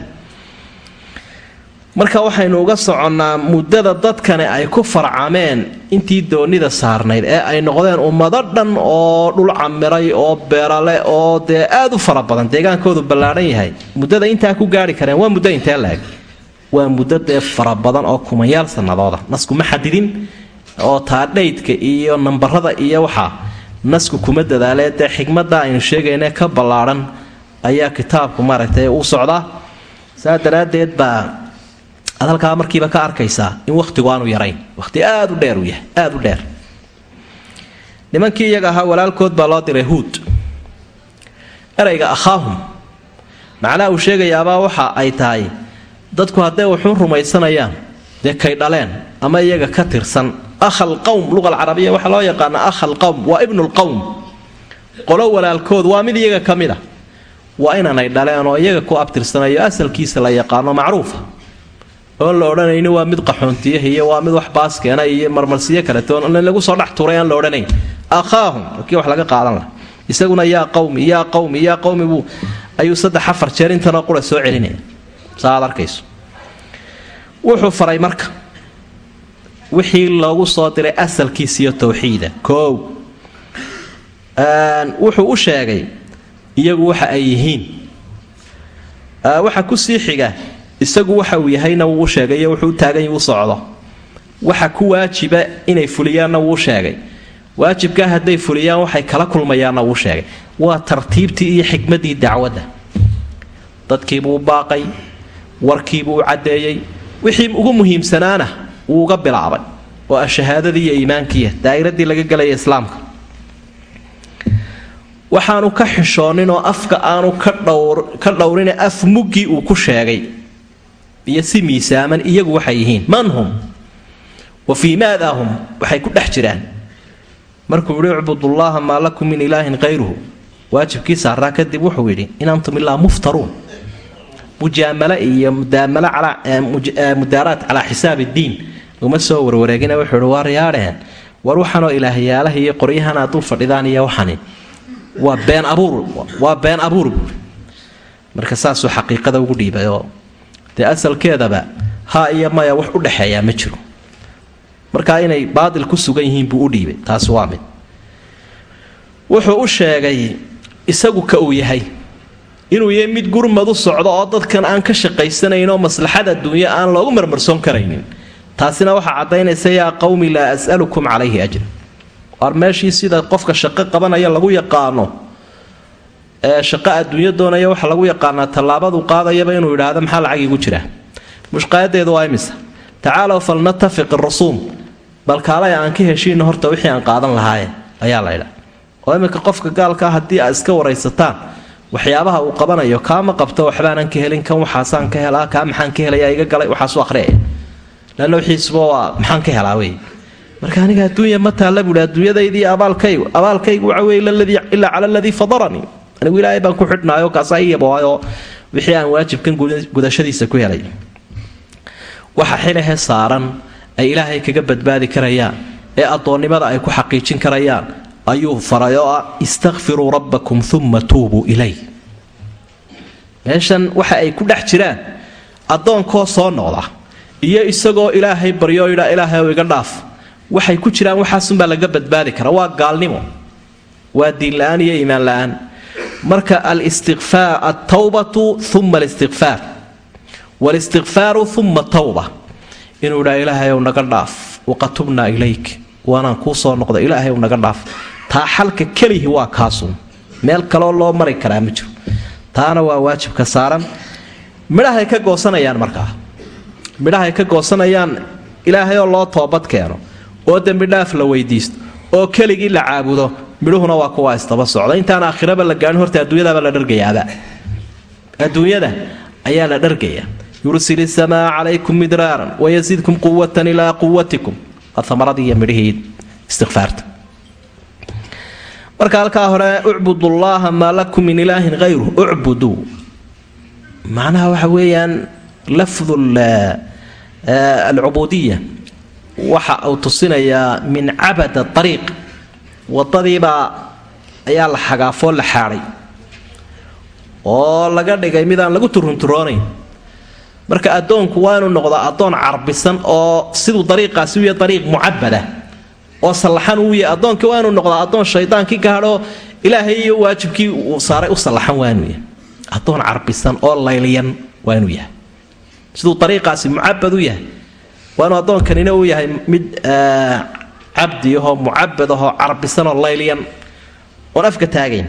A: marka waxaynu uga soconnaa muddada dadkani ay ku farcameen intii doonida saarnayd ee ay noqdeen ummado dhan oo dhul camiray oo beerale oo dee aad u fara badan deegaankoodu ballaadhan yahay. Muddada intaa ku gaari kareen waa muddo intee laeg waa muddo dee fara badan oo kumayaal sannadooda naskuma xadidin oo taadhaydka iyo nambarada iyo waxaa nasku kuma dadaalee dee xigmadda aynu sheegayne ka ballaadhan ayaa kitaabku maaragtay u socdaa. Saa daraaddeed baa aad halkaa markiiba ka arkaysaa in wakhtigu aanu yarayn. Wakhti aad u dheer uu yahay aada u dheer. Nimankii iyaga ahaa walaalkood baa loo diray huud. Erayga akhaahum. Macnaha uu sheegayaabaa waxa ay tahay dadku hadday wuxuun rumaysanayaan dee kay dhaleen ama iyaga ka tirsan. Akhal qowm luqa alcarabiya waxaa loo yaqaana akhal qowm waa ibnulqowm qolo walaalkood waa mid iyaga ka mid a waa inaanay dhaleen oo iyaga ku abtirsanayo asalkiisa la yaqaano macruufa oon la odhanayni waa mid qaxoontiyaha iyo waa mid wax baaskeena iyo marmarsiyo kaleto lagu soo dhex turay aan la odhanayn. Akhaahum kii wax laga qaadan laha isaguna yaa qawmi yaa qawmi yaa qawmi buu ayuu saddex afar jeer intanoo qura soo celinaya. Saa arkayso. Wuxuu faray marka wixii loogu soo diray asalkiisiyo towxiida koow wuxuu u sheegay iyagu waxa ay yihiin. Waxa ku sii xiga isagu waxa uu yahayna wuu sheegay iyo wuxuu u taagan u socdo. Waxa ku waajiba inay fuliyaanna wuu sheegay. Waajibkaa hadday fuliyaan waxay kala kulmayaanna wuu sheegay. Waa tartiibtii iyo xikmaddii dacwadda. Dadkiibuu baaqay warkiibuu u caddeeyey wixii ugu muhiimsanaana wuu uga bilaabay oo ah shahaadadii iyo iimaankiiya daa'iradii laga gelaya islaamka. Waxaanu ka xishoonin oo afka aanu ka dhowrine af muggii uu ku sheegay iyo si miisaaman iyagu waxay yihiin man hum? Wa fii maadaa hum? Waxay ku dhex jiraan. Markuu yihi icbudullaaha maa lakum min ilaahin hayruhu waajibkii saaraa kadib wuxuu yidhi in antum ilaa muftaruun. Mujaamale iyo mudaaraad calaa xisaab iddiin uma soo warwareegina wuxuu ihi waa riyaadheen war waxanoo ilaahyaalaha iyo qoryahan aad dul fadhidaan iyo waxani. Waa been abuur waa been abuur. Buuri marka saasuu xaqiiqada ugu dhiibay oo dee asalkeedaba ha iyo maya wax u dhexeeyaa ma jiro. Markaa inay baadil ku sugan yihiin buu u dhiibay taasi waa mid. Wuxuu u sheegay isagu ka uu yahay. Inuu yahay mid gurmad u socdo oo dadkan aan ka shaqaysanayn oo maslaxad adduunyo aan loogu marmarsoon karaynin. Taasina waxaa caddaynaysa yaa qowmi laa as'alukum calayhi ajra waar meeshii sida qofka shaqo qabanaya lagu yaqaano shaqo adduunyo doonaya waxa lagu yaqaanaa tallaabadu qaadayaba inuu yidhaahdo maxaa lacag igu jira? Mushqaayadeedu waa imisa. Tacaalow falnatafiq rusuum bal kaalay aan ka heshiino horta wixii aan qaadan lahaaye ayaa la ydhaa oo iminka qofka gaalkaa haddii aad iska waraysataan waxyaabaha uu qabanayo kaama qabto waxbaanan ka helin kan waxaasaan ka helaa kaa maxaan ka helayaa iga galay waxaasu ahriyaya lanna wixiisuba waa maxaan ka helaa wey. Marka aniga adduunya ma taalla buuhi adduunyadaydii abaalkaygu abaalkaygu waxa wey ilaa cala aladii fadaranii anigu ilaahay baan ku xidhnaayo kaasaa iyabaayo wixii aan waajibkan gudashadiisa ku helay. Waxa xilahe saaran ay ilaahay kaga badbaadi karayaan ee addoonnimada ay ku xaqiijin karayaan ayuu faray oo ah istakfiruu rabbakum uma tuubuu ilay. Meeshan waxa ay ku dhex jiraan addoonkoo soo noqda iyo isagoo ilaahay baryo yidha ilaahay iga dhaaf. Waxay ku jiraan waxaasunbaa laga badbaadi kara waa gaalnimo waa diinla-aan iyo iimaan la'aan marka altawbatu uma alistiqfaar walistikfaaru uma tawba inuu idhaa ilaahay ow naga dhaaf waqad tubnaa ilayk. Waanaan kuu soo noqda ilaahay ow naga dhaaf. Taa xalka kelihi waa kaasun meel kaloo loo mari karaa ma jiro. Taana waa waajibka saaran. Midhahay ka goosanayaan markaa. Midhahay ka goosanayaan ilaahay oo loo toobad keeno. Oo dembidhaaf la weydiisto. Oo keligii la caabudo midhuhuna waa kuwa isdaba socda. Intaan aakhiraba la gaahin horta adduunyadaba la dhargayaaba adduunyada ayaa la dhargaya. Yursil isamaa calaykum midraaran wayasidkum quwatan ilaa quwatikum amaradii iyo midhihii istikfaarta marka halkaa hore ucbud ullaaha maa lakum min ilaahin hayru ucbuduu macnaha waxa weeyaan lafdu alcubuudiya waxa uu tusinayaa min cabada ariiq wadadiibaa ayaa la xagaafoo la xaadhay oo laga dhigay midaan lagu turunturoonayn. Marka addoonku waa inuu noqdaa addoon carbisan oo siduu dariiqaasi u yahay dariiq mucabada oo sallaxan uu yahay addoonkii waa inuu addoon shaydaankii gaadhoo ilaahay iyo waajibkii uu saaray u sallaxan waa yahay. Addoon carbisan oo layliyan waa yahay. Siduu dariiqaasi mucabad u yahay waa addoonkanina uu yahay mid cabdi ahoo mucabad ahoo carbisan oo layliyan. Oon afka taagayn.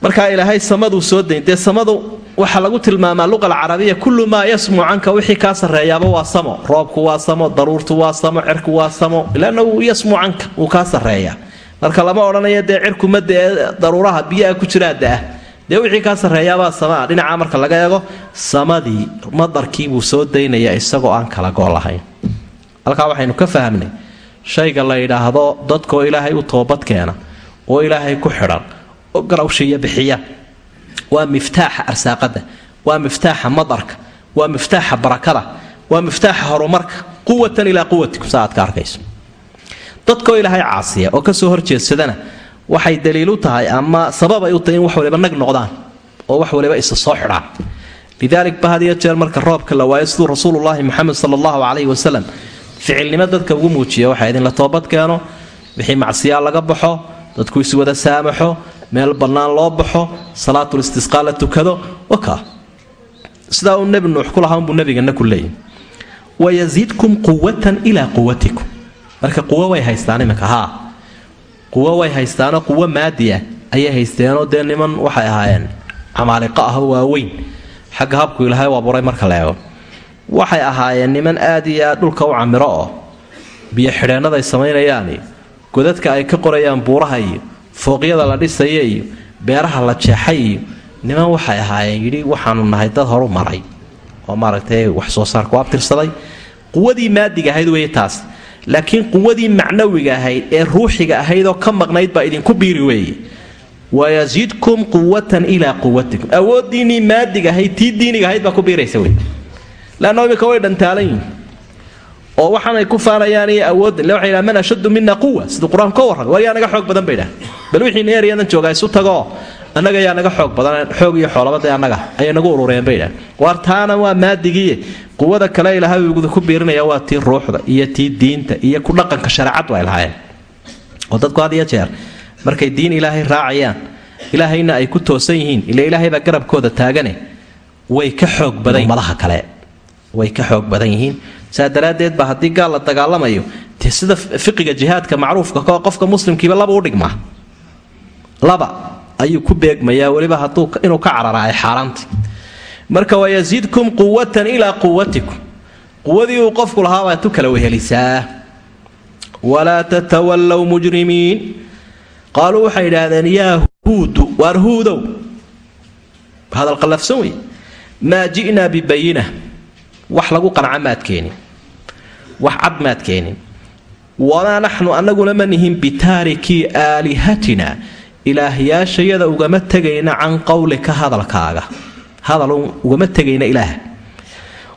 A: Markaa ilaahay samaduu soo dayn samadu waxaa lagu tilmaamaa luqa alcarabiya kullu maa yasmu canka wixii kaa sarreeyaaba waa samo. Roobku waa samo daruurtu waa samo cirku waa samo. Ilaana wuu canka wuu kaa sarreeyaa. Marka lama odhanayo dee cirkuma dee daruuraha biyaha ku jiraa daah dee wixii kaa sarreeyaabaa samaa. Dhinaca marka laga eego samadii madarkiibuu soo daynaya isagoo aan kala goo lahayn halkaa waxaynu ka fahamnay shayga la yidhaahdo dadkoo ilaahay u toobadkeena oo ilaahay ku xidhan oo garawshiiya bixiya waa miftaaxa arsaaqada waa miftaaxa madarka waa miftaaxa barakada waa miftaaxa horumarka quwatan ilaa quwatikum sa ka arkayso. Dadkoo ilaahay caasiya oo ka soo horjeedsadana waxay daliil u tahay ama sababay u tahay in wax waliba nag noqdaan oo wax waliba isa soo xidhaan. Lidaalik ba jeer marka roobka la waayo siduu rasuulullaahi moxamed sala allahu calayhi wasalam ficilnimo dadka ugu muujiya waxaa idinla toobad keeno wixii macsiyaa laga baxo dadku iswada saamaxo meel bannaan loo baxo salaatul istisqaa la tukado wakaa sidaa uu nebi nuux ku unbuu nebigana ku leeyahy wayasiidkum quwatan ilaa quwatikum marka quwo way haystaan iminka haa. Quwo way haystaanoo quwo maadi ah ayay haysteenoo dee niman waxay ahaayeen. Camaaliqo ah waaweyn xagga habku ilaahay u abuuray marka la eego waxay ahaayeen niman aad iyo aad dhulka u camiro oo biyo xidheennaday samaynayaan iyo godadka ay ka qorayaan buuraha iyo fooqyada la dhisaya iyo beeraha la jeexay iyo niman waxay ahaayeen yidhi waxaanu nahay dad horu maray. Oo maaragtay wax soo saarka u abtirsaday. Quwadii maadiga ahayd weeye taas laakiin quwadii macnawiga ahayd ee ruuxiga ahayd oo ka maqnayd baa idinku biiri weeye. Wayasiidkum quwatan ilaa quwatikum awooddiinnii maadiga ahayd tii diiniga ahayd baa ku biiraysa wey leanna imika way dhantaalan yihiin oo waxaanay ku faanayaan iyo awoodda le waxay yidhaha man ashaddu quwa siduu qur'aanku ka warramay war naga xoog badan bay dhaha bal wixii neeryadan joogaa isu tagoo annaga yaa naga xoog badan xoog iyo xoolabada annaga ayay nagu urureen bay dhaha waar waa maadigiiye quwada kale ilaahay uguda ku biirinaya waa tii ruuxda iyo tii diinta iyo ku dhaqanka shareecaddu ay lahaayeen. Oo dadku had iyo jeer markay diin ilaahay raacayaan ilaahayna ay ku toosan yihiin ila ilaahaybaa garabkooda taagane way ka xoog badan madaha kale way ka xoog badan yihiin. Saa daraaddeed ba haddii gaal la dagaalamayo dee sida fiqiga jihaadka macruufka kao qofka muslimkiiba laba u dhigmaa laba ayuu ku beegmayaa weliba hadduu inuu ka cararaay xaaraanta marka wayasiidkum quwatan ilaa quwatikum quwadii uu qofku lahaa baad tu kala wehelisaa. Walaa tatawallow mujrimiin. Qaaluu waxay idhaahdeen yaa huudu waar huudow? Hadal qallafsan wey maa ji'naa bibayina wax lagu qanca maad keenin wax cad maad keenin. Wamaa naxnu annaguna ma nihin bitaarikii aalihatina. Ilaahyaashayada ugama tegayna can qowlika hadalkaaga. Hadal ugama tegayna ilaah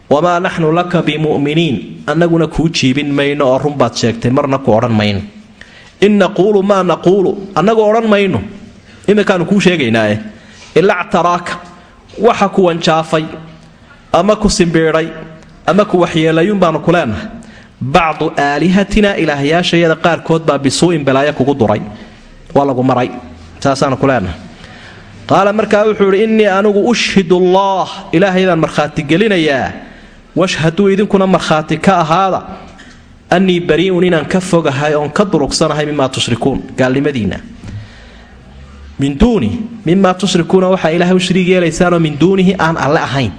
A: wamaa naxnu laka bimu'miniin. Annaguna kuu jiibin mayno oo runbaad sheegtay marna ku odhan mayno. In naquulu maa naquulu. Annagu odhan mayno. Iminkaanu kuu sheegaynaae ilaa ctaraaka waxa ku wanjaafay ama ku simbiidhay ama ku waxyeelayuun baanu ku leenahay. Bacdu aalihatina ilaahyaashayada qaarkood baa bisuu'in balaayo kugu duray. Waa lagu maray. Saasaanu ku leenahay. Qaala markaa wuxuu idhi innii anigu ushhidu allah ilaahay baan markhaati gelinayaa. Washhaduu idinkuna markhaati ka ahaada. Annii barii'un inaan ka fogahay oon ka durugsanahay mimaa tushrikuun. Gaalnimadiinna min duuni mimaa tushrikuuna waxaa ilaahay u shariig yeelaysaanoo min duunihi aan alle ahayn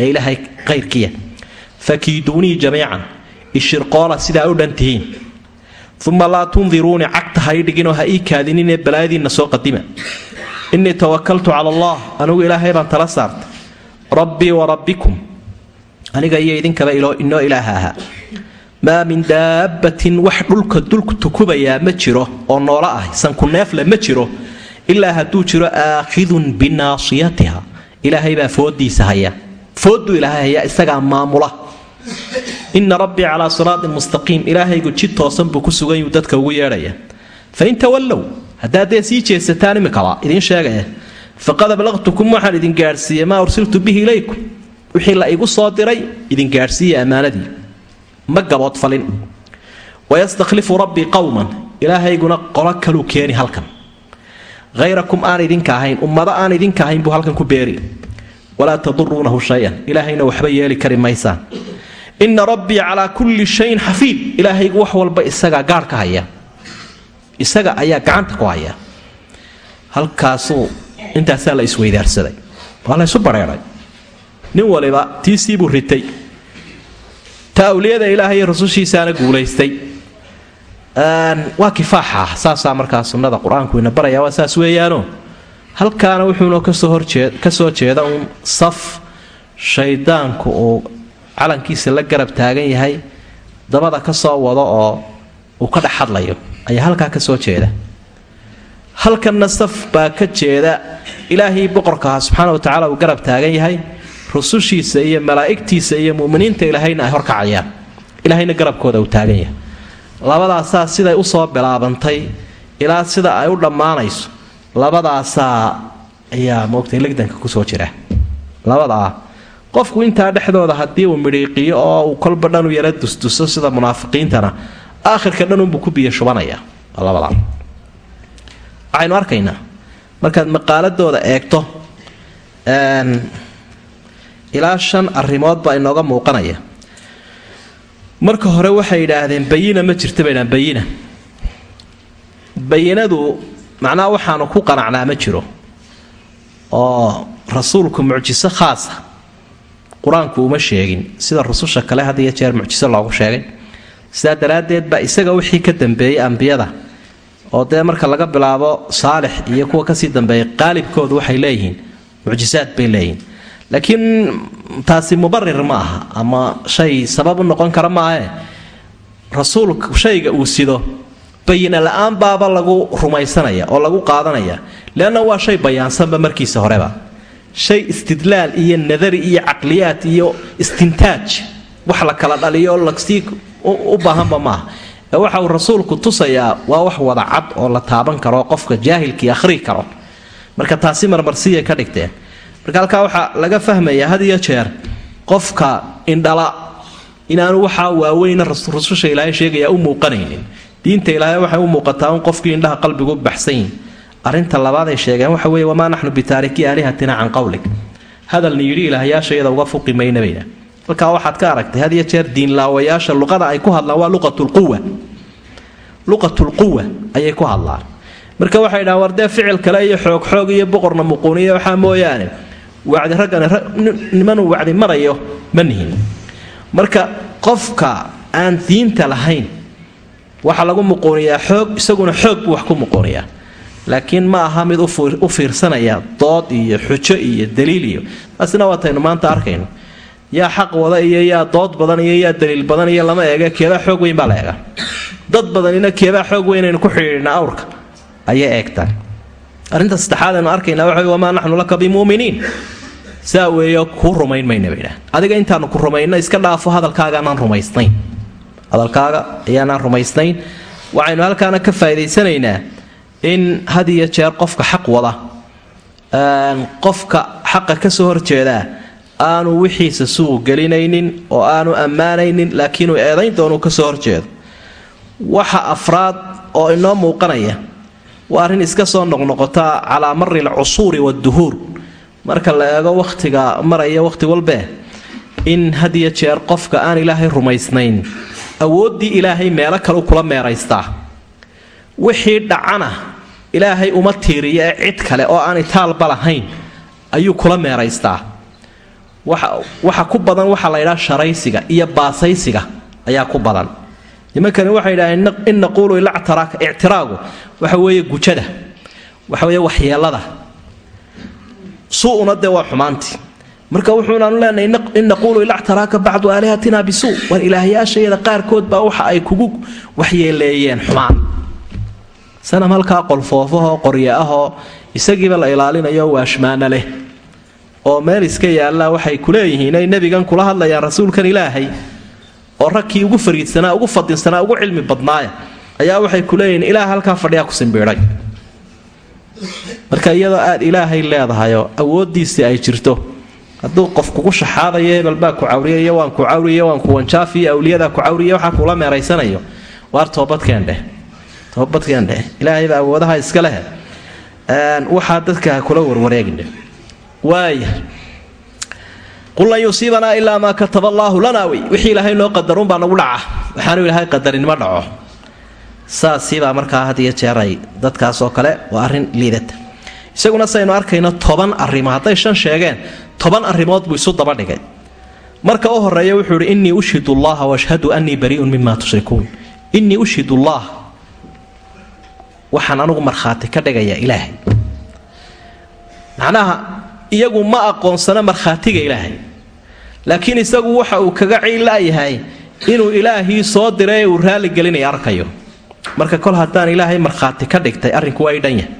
A: ee ilaahay qayrkiya fakiiduunii jamiican ishirqoola sidaa u dhan uma laa tundiruuni cagta ha ii dhiginoo ha ii kaadininee balaayadiinna soo qadima. Innii tawakaltu cala allah anigu ilaahay baan tala saartay. Rabbii wa rabbikum aniga iyo idinkaba inoo ilaaha ahaa. Maa min daabbatin wax dhulka dulku tukubayaa ma jiro oo noola ah sanku neefle ma jiro ilaa hadduu jiro aakhidun binaasiyatiha. Ilaahay baa foodiisa haya fooduu ilaahay haya isagaa maamula. Ina rabbii calaa siraatin mustaqiim ilaahaygu jid toosan buu ku suganyuu dadka ugu yeedhaya. Fain tawallow haddaad sii jeesataan imikaba idiin sheegaya. Faqad ablaqtukum waxaan idin gaadhsiiyey maa ursiltu bihi ilaykum. Wixii la igu soo diray idin gaadhsiiya ammaanadii. Ma gaboodfalin wayastakhlifu rabbii qowman ilaahayguna qolo kaluu keeni halkan. Hayrakum aan idinka ahayn ummado aan idinka ahayn buu halkan ku beeri walaa taduruunahu shay-an. Ilaahayna waxba yeeli kari maysaan ina rabbii calaa kulli shayin xafiid. Ilaahaygu wax walba isagaa gaadh ka haya. Isaga ayaa gacanta ku haya. Halkaasuu intaasaa la isweydaarsaday. Waa la ysu bareeray. Nin waliba tiisiibuu ritay. Ta awliyada ilaahay rasushiisaana guulaystay. Waa kifaaxa saasaa markaa sunnada qur'aanku ina baraya. Waa saas weeyaano halkaana wuxuuna ka soo ka soo jeeda uun saf shaydaanku uu calankiisa la garab taagan yahay dabada ka soo wado oo uu ka dhex hadlayo ayaa halkaa ka soo jeeda. Halkanna saf baa ka jeeda ilaahii boqorkaha subxaana wa tacaala uu garab taagan yahay rusushiisa iyo malaa'igtiisa iyo muminiinta ilaahayna ay horkacayaan ilaahayna garabkooda uu taagan yahay. Labadaasaa siday u soo bilaabantay ilaa sida ay u dhammaanayso labadaasaa ayaa moogtay legdanka ku soo jira. Labadaa qofku intaa dhexdooda haddii uu midhiiqiyo oo uu kolba dhanu yara dusduso sida munaafiqiintana aakhirka dhanunbuu ku biyo shubanaya. Labadaa waxaynu arkaynaa. Markaad maqaaladooda eegto ilaa shan arrimood baa inooga muuqanaya. Marka hore waxay yidhaahdeen bayina ma jirta bay dhahan bayina. Bayinadu macnaha waxaanu ku qanacnaa ma jiro. Oo rasuulku mucjiso khaasa qur'aanku uma sheegin. Sida rususha kale had jeer mucjiso loogu sheegay. Sidaa daraaddeed baa isaga wixii ka dambeeyey ambiyada. Oo dee marka laga bilaabo saalix iyo kuwa ka sii dambeeyay qaalibkoodu waxay leeyihiin. Mucjisaad bay leeyihiin. Laakiin taasi mubarir ma aha ama shay sabab u noqon kara maahe rasuulku shayga uu sido bayina la'aan baaba lagu rumaysanaya oo lagu qaadanaya leanna waa shay bayaansanba markiisa horeba. Shay istidlaal iyo nadari iyo caqliyaad iyo istintaaj wax la kala dhaliyo la sii u baahanba maaha. Waxa uu rasuulku tusayaa waa wax wada cad oo la taaban karo qofka jaahilkii akhrii karo. Marka taasi marmarsiyay ka dhigteen. Marka halkaa waxaa laga fahmayaa had iyo jeer qofka indhala inaanu waxaa waaweyna rususha ilaahay sheegaya u muuqanaynin diinta ilaahay waxay u muuqataa un qofkii indhaha qalbigu u arrinta labaad sheegeen waxa weeye wamaa naxnu bitaariki aalihatina can qowlig hadalni yidhi ilaahyaashayada uga fuqi mayna bayna halkaa waxaad ka aragtay had iyo jeer diinlaawayaasha luqada ay ku hadlaan waa luqatulquwa luqatulquwa ayay ku hadlaan. Marka waxay dhahaan war dee ficil kale iyo xoogxoog iyo boqorna muquuniyo waxaa mooyaane. Wacdi raggani nimanuu wacdi marayo ma nihin. Marka qofka aan diinta lahayn waxaa lagu muquuniyaa xoog isaguna xoog buu wax ku muquuniyaa laakiin ma aha mid u fiirsanaya dood iyo xujo iyo daliil iyo taasina waataynu maanta arkayno. Yaa xaq wada iyo yaa dood badan iyo yaa daliil badan iyo lama eega keebaa xoog weyn baa la eega dad badanina keebaa xoog weynaynu ku xidhiidhna awrka ayay eegtaan. Arrinta saddexaad aynu arkaynaa waxa wamaa naxnu laka bimuminiin. Saa weeyo kuu rumayn mayna bay dhahan adiga intaanu ku rumayno iska dhaafo hadalkaagaanaan rumaysnayn hadalkaaga ayaanaan rumaysnayn. Waxaynu halkaana ka faa'idaysanaynaa in had iyo jeer qofka xaq wada qofka xaqa ka soo horjeedaa aanu wixiisa suuq gelinaynin oo aanu ammaanaynin laakiinuu eedayn doonuu ka soo horjeedo. Waxa afraad oo inoo muuqanaya waa arrin iska soo noqnoqota calaa mari alcusuuri waadduhuur marka la eego wakhtiga maraya wakhti walbee in had iyo jeer qofka aan ilaahay rumaysnayn awooddii ilaahay meelo kale kula meeraystaa wixii dhacana ilaahay uma tiiriyo ee cid kale oo aan itaalba lahayn ayuu kula meeraystaa waxa ku badan waxaa la ydhaa sharaysiga iyo baasaysiga ayaa ku badan. Nimankani waxay yidhahdeen in naquulu ictiraagu waxa weeye gujada waxa weeye suuna dee waa xumaantii marka wuxuunaanu leenahay in naquulu ilactaraaka bacdu aalihatina bisuu war ilaahyaashayada qaarkood baa waxa ay kugu waxyeeleeyeen xumaan. Sanam halkaa qolfoofahoo qorya ahoo isagiiba la ilaalinayo waashmaana leh. Oo meel iska yaallaa waxay ku leeyihiin ay nebigan kula hadlayaan rasuulkan ilaahay oo ragkii ugu fariidsanaa ugu fadinsanaa ugu cilmi badnaaya. Ayaa waxay ku leeyihiin ilaah halkaa fadhiyaa ku simbiidhay marka iyadoo aad ilaahay leedahayoo awooddiisii ay jirto hadduu qof kugu shaxaadayo hebel baa ku cawriyayo waan ku cawriyo waan ku wanjaafiyo awliyadaa ku cawriya waxaa kuula meeraysanayo. Waar toobadkeendheh toobadkeendheh ilaahay baa awoodaha iska leh. Waxaa dadka kula warwareegindhe waaya qul lan yusiibanaa ilaa maa kataba allaahu lanaa wey wixii ilaahay noo qadarunbaa nagu dhaca. Waxaanu ilaahay qadarinima dhaco. Saasiibaa markaa had iyo jeer ay dadkaasoo kale waa arrin liidata isaguna saynu arkayno toban arrimo hadday shan sheegeen toban arrimood buu isu dabadhigay marka u horreeya wuxuu ihi innii ushhidu allaha washhadu annii barii'un mima tushrikuun. Innii ushhidu allah waxaan anugu markhaati ka dhigayaa ilaahay. Macnaha iyagu ma aqoonsano markhaatiga ilaahay. Laakiin isagu waxa uu kaga ciilla'yahay inuu ilaahii soo diray uu raaligelinaya arkayo. Marka kol haddaan ilaahay markhaati ka dhigtay arrinku waa idhan yahay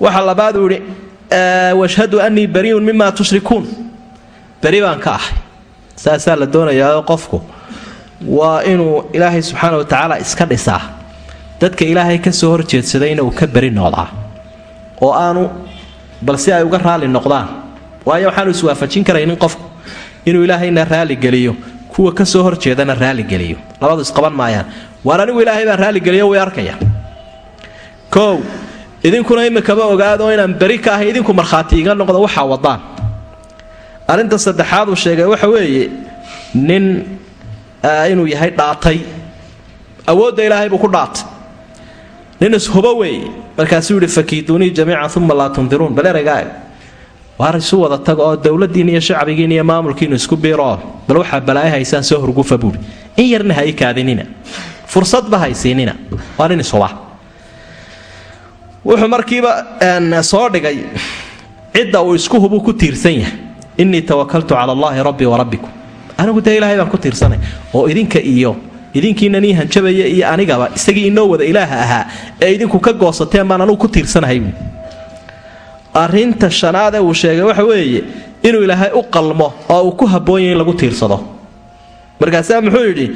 A: waxa labaad uu idhi washhadu annii barii'un mima tushrikuun beri baan ka ahay. Saasaa la doonayaa qofku. Waa inuu ilaahay subxaana wa tacaala iska dhisaa. Dadka ilaahay ka soo horjeedsadayna uu ka beri noqdaa. Oo aanu bal si ay uga raali noqdaan. Waayo waxaanu iswaafajin karaynin qofku. Inuu ilaahayna raaligeliyo kuwa ka soo horjeedana raaligeliyo labadu isqaban maayaan. Waar anigu ilaahay baan raaligeliyo way arkaya kow idinkuna imikaba ogaado inaan beri ka ahay idinku markhaati iga noqdo waxaa wadaan arrinta saddexaad uu sheegay waxa weeye nin inuu yahay dhaatay. Awoodda ilaahay buu ku dhaatay. Nin ishubo weeye. Markaasuu yidhi fakiiduunii jamiican uma laa tundiruun. Bal eraygaa waar isu wada tago oo dowladdiin iyo shacbigiin iyo maamulkiinu isku biiroo bal waxaa balaayo haysaan soo horgufa buuri in yarna ha i kaadinina. Fursadba haysiinina. Waa nin ishuba wuxuu markiiba soo dhigay cidda uu isku hubuu ku tiirsan yahay. Innii tawakaltu cala allaahi rabbii wa rabbikum. Anigu dee ilaahay baan ku tiirsanay. Oo idinka iyo idinkiina nii hanjabaya iyo anigaba isagii inoo wada ilaaha ahaa ee idinku ka goosateen baan anugu ku tiirsanahay. Arrinta shanaadee uu sheegay waxa weeye inuu ilaahay u qalmo oo uu ku habboonyay in lagu tiirsado. Markaasaa muxuu yidhi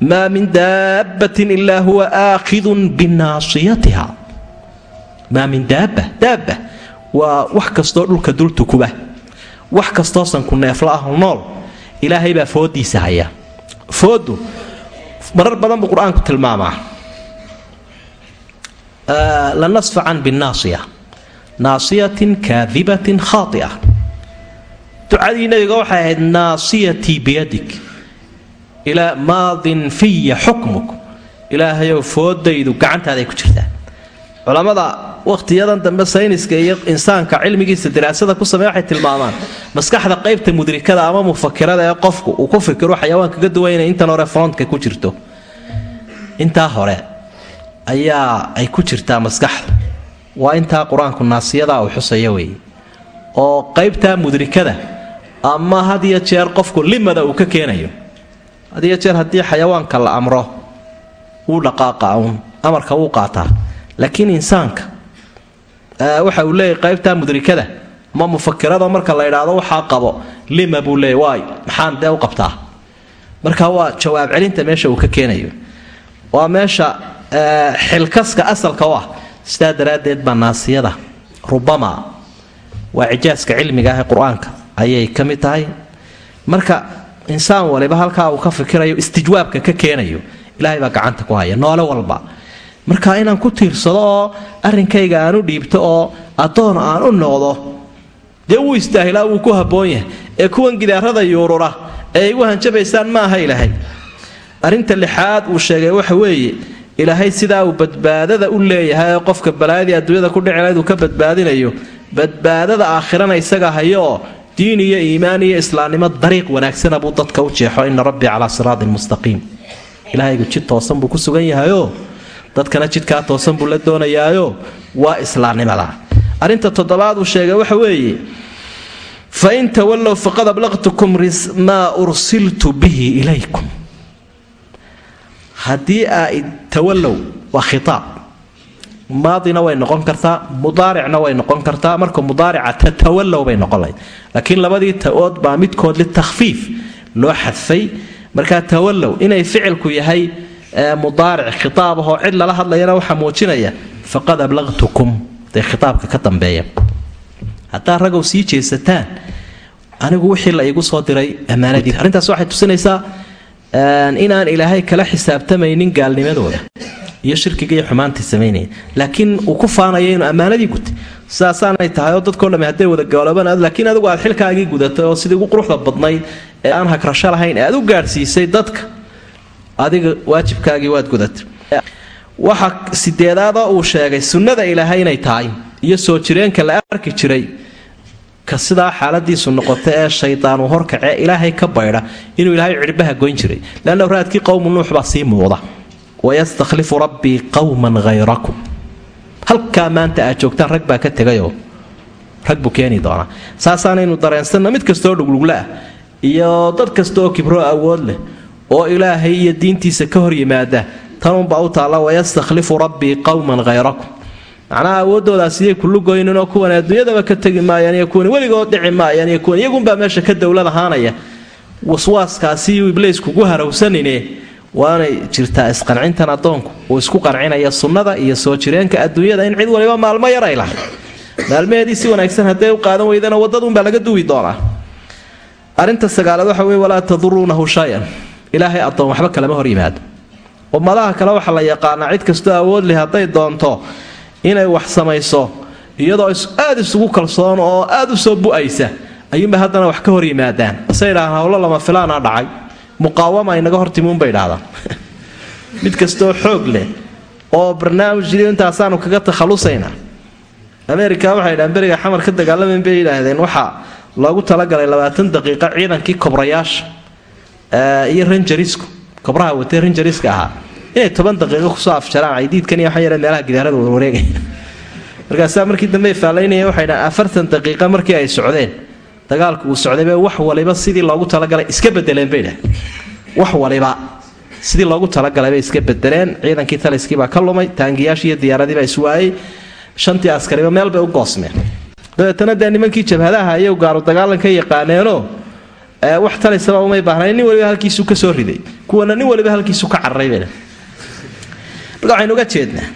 A: maa min daabbatin ilaa huwa aakhidun binaasiyatiha maa min daabba daabba waa wax kastoo dhulka dultukuba wax kastoo sanku neefla ah nool. Ilaahay baa foodiisa haya foodu marar badan buu qur'aanku tilmaamaa. Lanasfacan binaasiya naasiyatin kaadibatin khaaia ducadii nabiga waxay ahayd naasiyatii biyadik. Ilaa maadin fiya xukmuk. Ilaahayow foodaydu gacantaaday ku jirtaa culammada wakhtiyadan dambe sayniska iyo insaanka cilmigiisa daraasada ku sameey waxay tilmaamaan maskaxda qaybta mudrikada ama mufakirada ee qofku uu ku fikiro xayawaan kaga duwan intan hore frontka ku jirto. Intaa hore ayaa ay ku jirtaa maskaxda. Waa intaa qur'aanku naasiyadaa uu xusaya weeye. Oo qaybtaa mudrikada ama had iyo jeer qofku limada uu ka keenayo. Had iyo jeer haddii xayawaanka la amro wuu dhaqaaqa uun amarka wuu qaataa laakiin insaanka waxa uu leeyahy qaybtaa mudrikada ama mufakirada marka la idhaahdo waxaa qabo lima buu leeyay waay maxaan dee u qabtaa? Marka waa jawaab celinta meesha uu ka keenayo. Waa meesha xilkaska asalka u ah sidaa daraaddeed baa naasiyada rubama waa cijaaska cilmiga ah ee qur'aanka ayay ka mid tahay. Marka insaan waliba halkaa uu ka fikirayo istijwaabka ka keenayo ilaahay baa gacanta ku haya noole walba marka inaan ku tiirsado oo arrinkayga aan u dhiibto oo addoon aan u noqdo dee wuu istaahilaa wuu ku habboon yahay. Ee kuwan gidaarada yuurura ee ay u hanjabaysaan ma aha ilaahay. Arrinta lixaad uu sheegay waxa weeye ilaahay sidaa uu badbaadada u leeyahay ee qofka balaayadii adduunyada ku dhicilayd uu ka badbaadinayo. Badbaadada aakhirana isaga hayooo diin iyo iimaan iyo islaamnimo dariiq wanaagsana buu dadka u jeexo. Ina rabbii calaa siraatin mustaqiim. Ilaahaygu jid toosan buu ku sugan yahayoo dadkana jidkaa toosan buu la doonayaayo. Waa islaamnimada arrinta toddobaad uu sheegay waxa weeye fain tawallow faqad ablaqtukum maa ursiltu bihi ilaykum. Haddii aa tawallow waa khitaab. Maadina way noqon kartaa mudaaricna way noqon kartaa marka mudaarica tatawallow bay noqon lahayd laakiin labadii ta-ood baa midkood litakhfiif loo xadfay. Markaa tawallow inay ficilku yahay mudaaric khitaab ahoo cid lala hadlayana waxaa muujinaya faqad ablaqtukum dee khitaabka ka dambeeya. Haddaa ragow sii jeesataan anigu wixii la soo diray ammaanadii arrintaas waxay tusinaysaa inaan ilaahay kala xisaabtamaynin gaalnimadooda iyo shirkiga xumaantii samaynaya laakiin uu ku faanaya inuu ammaanadii gutay. Sidaasaanay tahay oo dadkao dhamme hadday wada gaaloobaan laakiin adigu aad xilkaagii gudatay oo sidii ugu quruxda badnayd ee aan hagrasho lahayn ee aad u gaadhsiisay dadka adiga waajibkaagii waad gudatay. Waxa sideedaada uu sheegay sunnada ilaahay inay tahay iyo soo jireenka la arki jiray ka sidaa xaaladiisu noqota ee shaydaan uu horkacee ilaahay ka baydha inuu ilaahay cidhbaha goyn jiray. Leanna raadkii qowmu nuux baa sii muuqda. Wayastakhlifu rabbii qowman hayrakum halkaa maanta aad joogtaan rag baa ka tegayoo. Rag buu keeni doonaa. Saasaanaynu dareensanna mid kastooo dhugluglaah iyo dad kastaoo kibroo awood leh oo ilaahay iyo diintiisa ka hor yimaada tanunbaa u taalla wayastakhlifu rabbii qowman hayrakum macnaha awoodoodaasiyay kulugoyninoo kuwan adduunyadaba ka tegi maayaan iyo kuwan weligood dhici maayaan iyo kuwan iyagunbaa meesha ka dowlad ahaanaya. Waswaaskaasiyuu ibliis kugu harowsanine waanay jirtaa isqancintan addoonku. Uu isku qancinaya sunnada iyo soo jireenka adduunyada in cid waliba maalmo yar ay lahay maalmaheedii si wanaagsan hadday u qaadan weydana wadadunbaa laga duwi doonaa. Arrinta sagaalaad waxa weye walaa taduruunahu shay-an ilaahay addoon waxba kalama hor yimaado. Ummadaha kale waxaa la yaqaanaa cid kastoo awood leh hadday doonto inay wax samayso iyadoo aad isugu kalsoon oo aad u soo bu'aysa ayuunbay haddana wax ka hor yimaadaan. Base idhahaan howlo lama filaana dhacay muqaawama inaga hortimuunbay idhahdaan mid kastoo xoog leh oo barnaamijli intaasaanu kaga takhalusayna. Ameerika waxay dhahaan beriga xamar ka dagaalamayn bay yidhaahdeen waxaa loogu talagalay labaatan daqiiqa ciidankii kobrayaasha iyo ranjarisku kobraha watee ranjariska ahaa. Inay toban daqiiqo ku soo afjaraan caydiidkan iyo meelaha gidaarada warwareegaya markaasaa markii dambe faalaynaya waxay afartan daqiiqa markii ay socdeen dagaalku uu socdayba wax waliba sidii loogu talagalay iska bedeleen bay dhah wax waliba sidii loogu talagalay bay iska bedeleen ciidankii taliskiibaa ka lumay taangiyaashii iyo diyaaradiibaa iswaayey shantii askariba meel bay u goosmeen. Dabeetana dee nimankii jabhadaha ayay gaaru dagaalanka yaqaaneenoo wax talisaba umay baahnayn nin waliba halkiisuu ka soo riday. Kuwana nin waliba halkiisuu ka cararay bay marka waxaynu uga jeednaa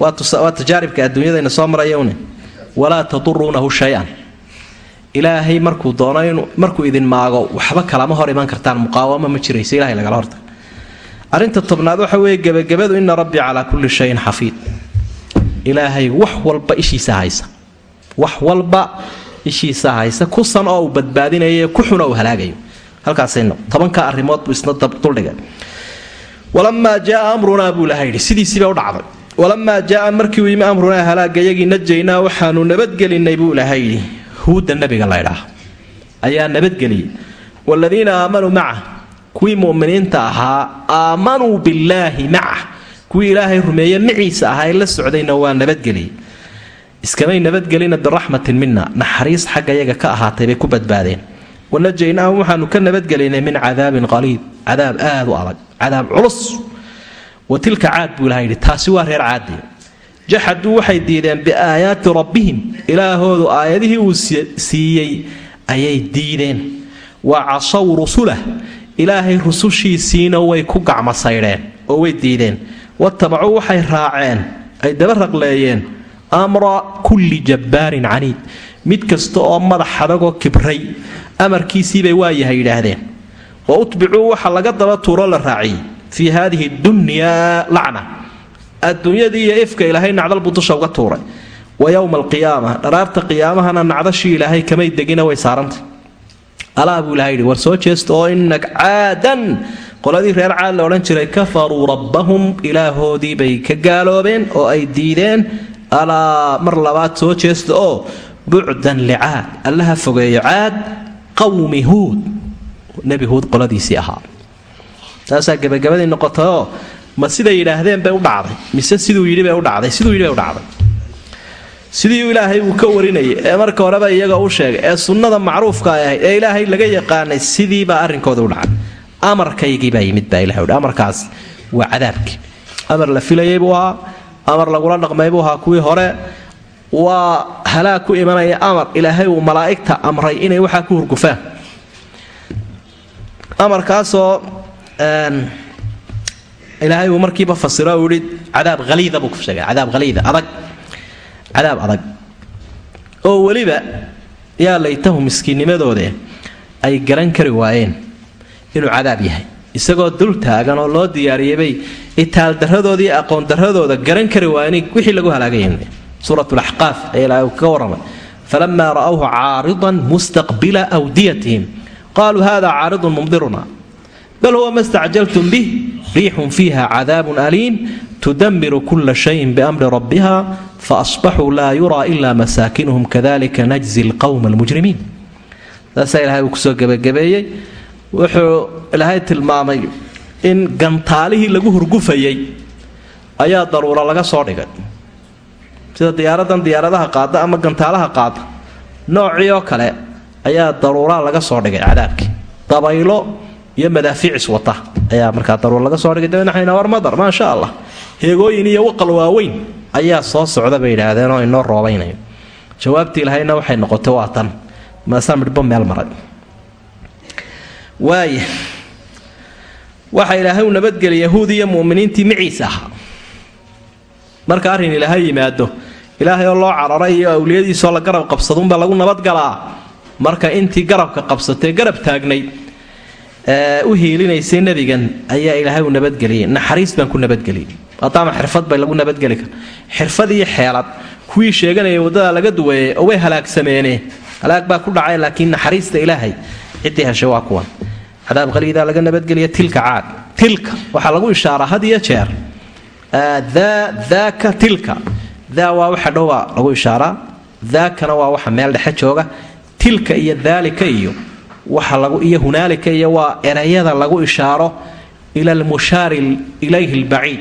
A: waa tajaaribka adduunyadayna soo marayawne walaa taduruunahu shay-an. Ilaahay markuu doono in markuu idin maago waxba kalama hor iman kartaan. Muqaawamo ma jirayso ilahay lagala horta. Arrinta tobnaad waxa weeye gebagabadu ina rabbii calaa kulli shayin xafiid. Ilaahay wax walba ishiisa haysa. Wax walba ishiisa haysa kusan oo uu badbaadinayo ku xuna uu halaagayo. Halkaasayno tobanka arrimood buu isna duldhigay walamaa jaaa amrunaa buu ilaha yidhi sidiisiiba u dhacday. Walamaa jaaa markii uu yimi amrunaa halaagayagii najaynaa waxaanu nabadgelinay buu ilahay yidhi. Huudda nabiga laydhaah ayaa nabadgeliyey. Waaladiina aamanuu maca kuwii muminiinta ahaa aamanuu billaahi maca. Kuwii ilaahay rumeeye maciisa ahaa ee la socdayna waa nabadgeliyey iskamay nabadgelina biraxmatin mina naxariis xagga yaga ka ahaatay bay ku badbaadeen. Wanajaynaahum waxaanu ka nabadgelinay min cadaabin qaliid cadaab aad u adag. Cadaab culus. Wa tilka caad buu ilaha yidhi taasi waa reer caadi. Jaxaduu waxay diideen biaayaati rabbihim. Ilaahoodu aayadihii uu siiyey ayay diideen. Wa casaw rusulah. Ilaahay rusushiisiina way ku gacmasaydheen oo way diideen. Watabacuu waxay raaceen ay daba amra kulli jabbaarin caniid mid kasta oo madax adagoo kibray amarkiisiibay waayahay yidhaahdeen wa utbicuu waxa laga daba tuuro la raaciyey fii haadihi dunyaa lacna adduunyadii iyo ifka ilaahay nacdal buu dusha uga tuuray wa yowma alqiyaama dharaarta qiyaamahana nacdashii ilaahay kamay degina way saarantay alaa buu ilahay yidhi war soo jeesta oo inak caadan qoladii reer caad la odhan jiray kafaruu rabbahum ilaahoodii bay ka gaaloobeen oo ay diideen alaa mar labaad soo jeesta oo bucdan licaad allaha fogeeyo caad qawmi huud. Nebi huud qoladiisii ahaa. Taasaa gebagabadii noqotayoo ma siday yidhaahdeen bay u dhacday. Mise siduu yidhi bay u dhacday? Siduu yidhi bay u dhacday? Sidii ilaahay uu ka warinayay ee marka horeba iyaga u sheegay ee sunnada macruufka ay ahayd ee ilaahay laga yaqaanay sidiibaa arrinkooda u dhacay. Amarkaygiibaa yimid baa ilahay uhi amarkaas waa cadaabkii. Amar la filayay buu ahaa amar lagula dhaqmay buu ahaa kuwii hore. Waa halaag ku imanaya amar. Ilaahay uu malaa'igta amray inay waxaa ku hurgufaan. Amarkaasoo ilaahay uu markiiba fasiro uu yihi cadaab haliida buu ku sheegay. Cadaab haliida adag. Cadaab adag. Oo weliba yaa laytahu miskiinnimadoode ay garan kari waayeen inuu cadaab yahay isagoo dul taagan oo loo diyaariyaybay itaaldarradooda iyo aqoon darradooda garan kari waayeen wixii lagu halaagaya suurat laxqaaf ayaa ilaahay kaga warramay. Ra'awhu caaridan mustaqbila awdiyatihim. Qaluu hada caaridun mumdiruna. Bal huwa ma stacjaltum bih? Riixun fiiha cadaabun aliim. Tudamiru kula shayin biamri rabbiha. Faasbaxuu laa yuraa ila masaakinuhum kadalika najzi lqowma almujrimiin. Saasaa ilahay uu ku soo gebagabeeyey wuxuu ilaahay tilmaamay in gantaalihii lagu hurgufayay ayaa daruuro laga soo dhigay. Sida diyaaradan diyaaradaha qaada ama gantaalaha qaada noocii oo kale ayaa daruuraa laga soo dhigay cadaabkii dabaylo iyo madaafiicis wata ayaa markaa daruur laga soo dhigay. Dabeedna war madar maasha allah heegooyin iyo waqal waaweyn ayaa soo socda bay yidhaahdeen oo inoo roobaynayo. Jawaabtii lahayna waxay noqotay waa tan. Maasaa midhbo meel maray waaya waxa ilaahay u nabadgeliyay yahuud iyo mu'miniintii maciisa ahaa marka arrin ilaahay yimaado ilaahay oo loo cararay iyo awliyadiisoo la garab qabsadunbaa lagu nabadgalaa. Marka intii garabka qabsatee garab taagnayd u hiilinaysay nebigan ayaa ilaahay u nabadgeliyay. Naxariis baan ku nabadgeliyay maadaama xirfad bay lagu nabadgeli kara xirfad iyo xeelad. Kuwii sheeganaya waddada laga duweeyey oo way halaagsameene halaag baa ku dhacay laakiin naxariista ilaahay ciddii heshay waa kuwan cadaab qaliidaa laga nabadgeliya tilka caad. Tilka. Waxaa lagu ishaaraa had iyo jeer. Daaka tilka. Daa waa waxa dhowbaa lagu ishaaraa daakana waa waxa meel dhexe jooga. Tilka iyo daalika iyo waxa lagu iyo hunaalika iyo waa erayada lagu ishaaro ila almushaari ilayhi albaciid.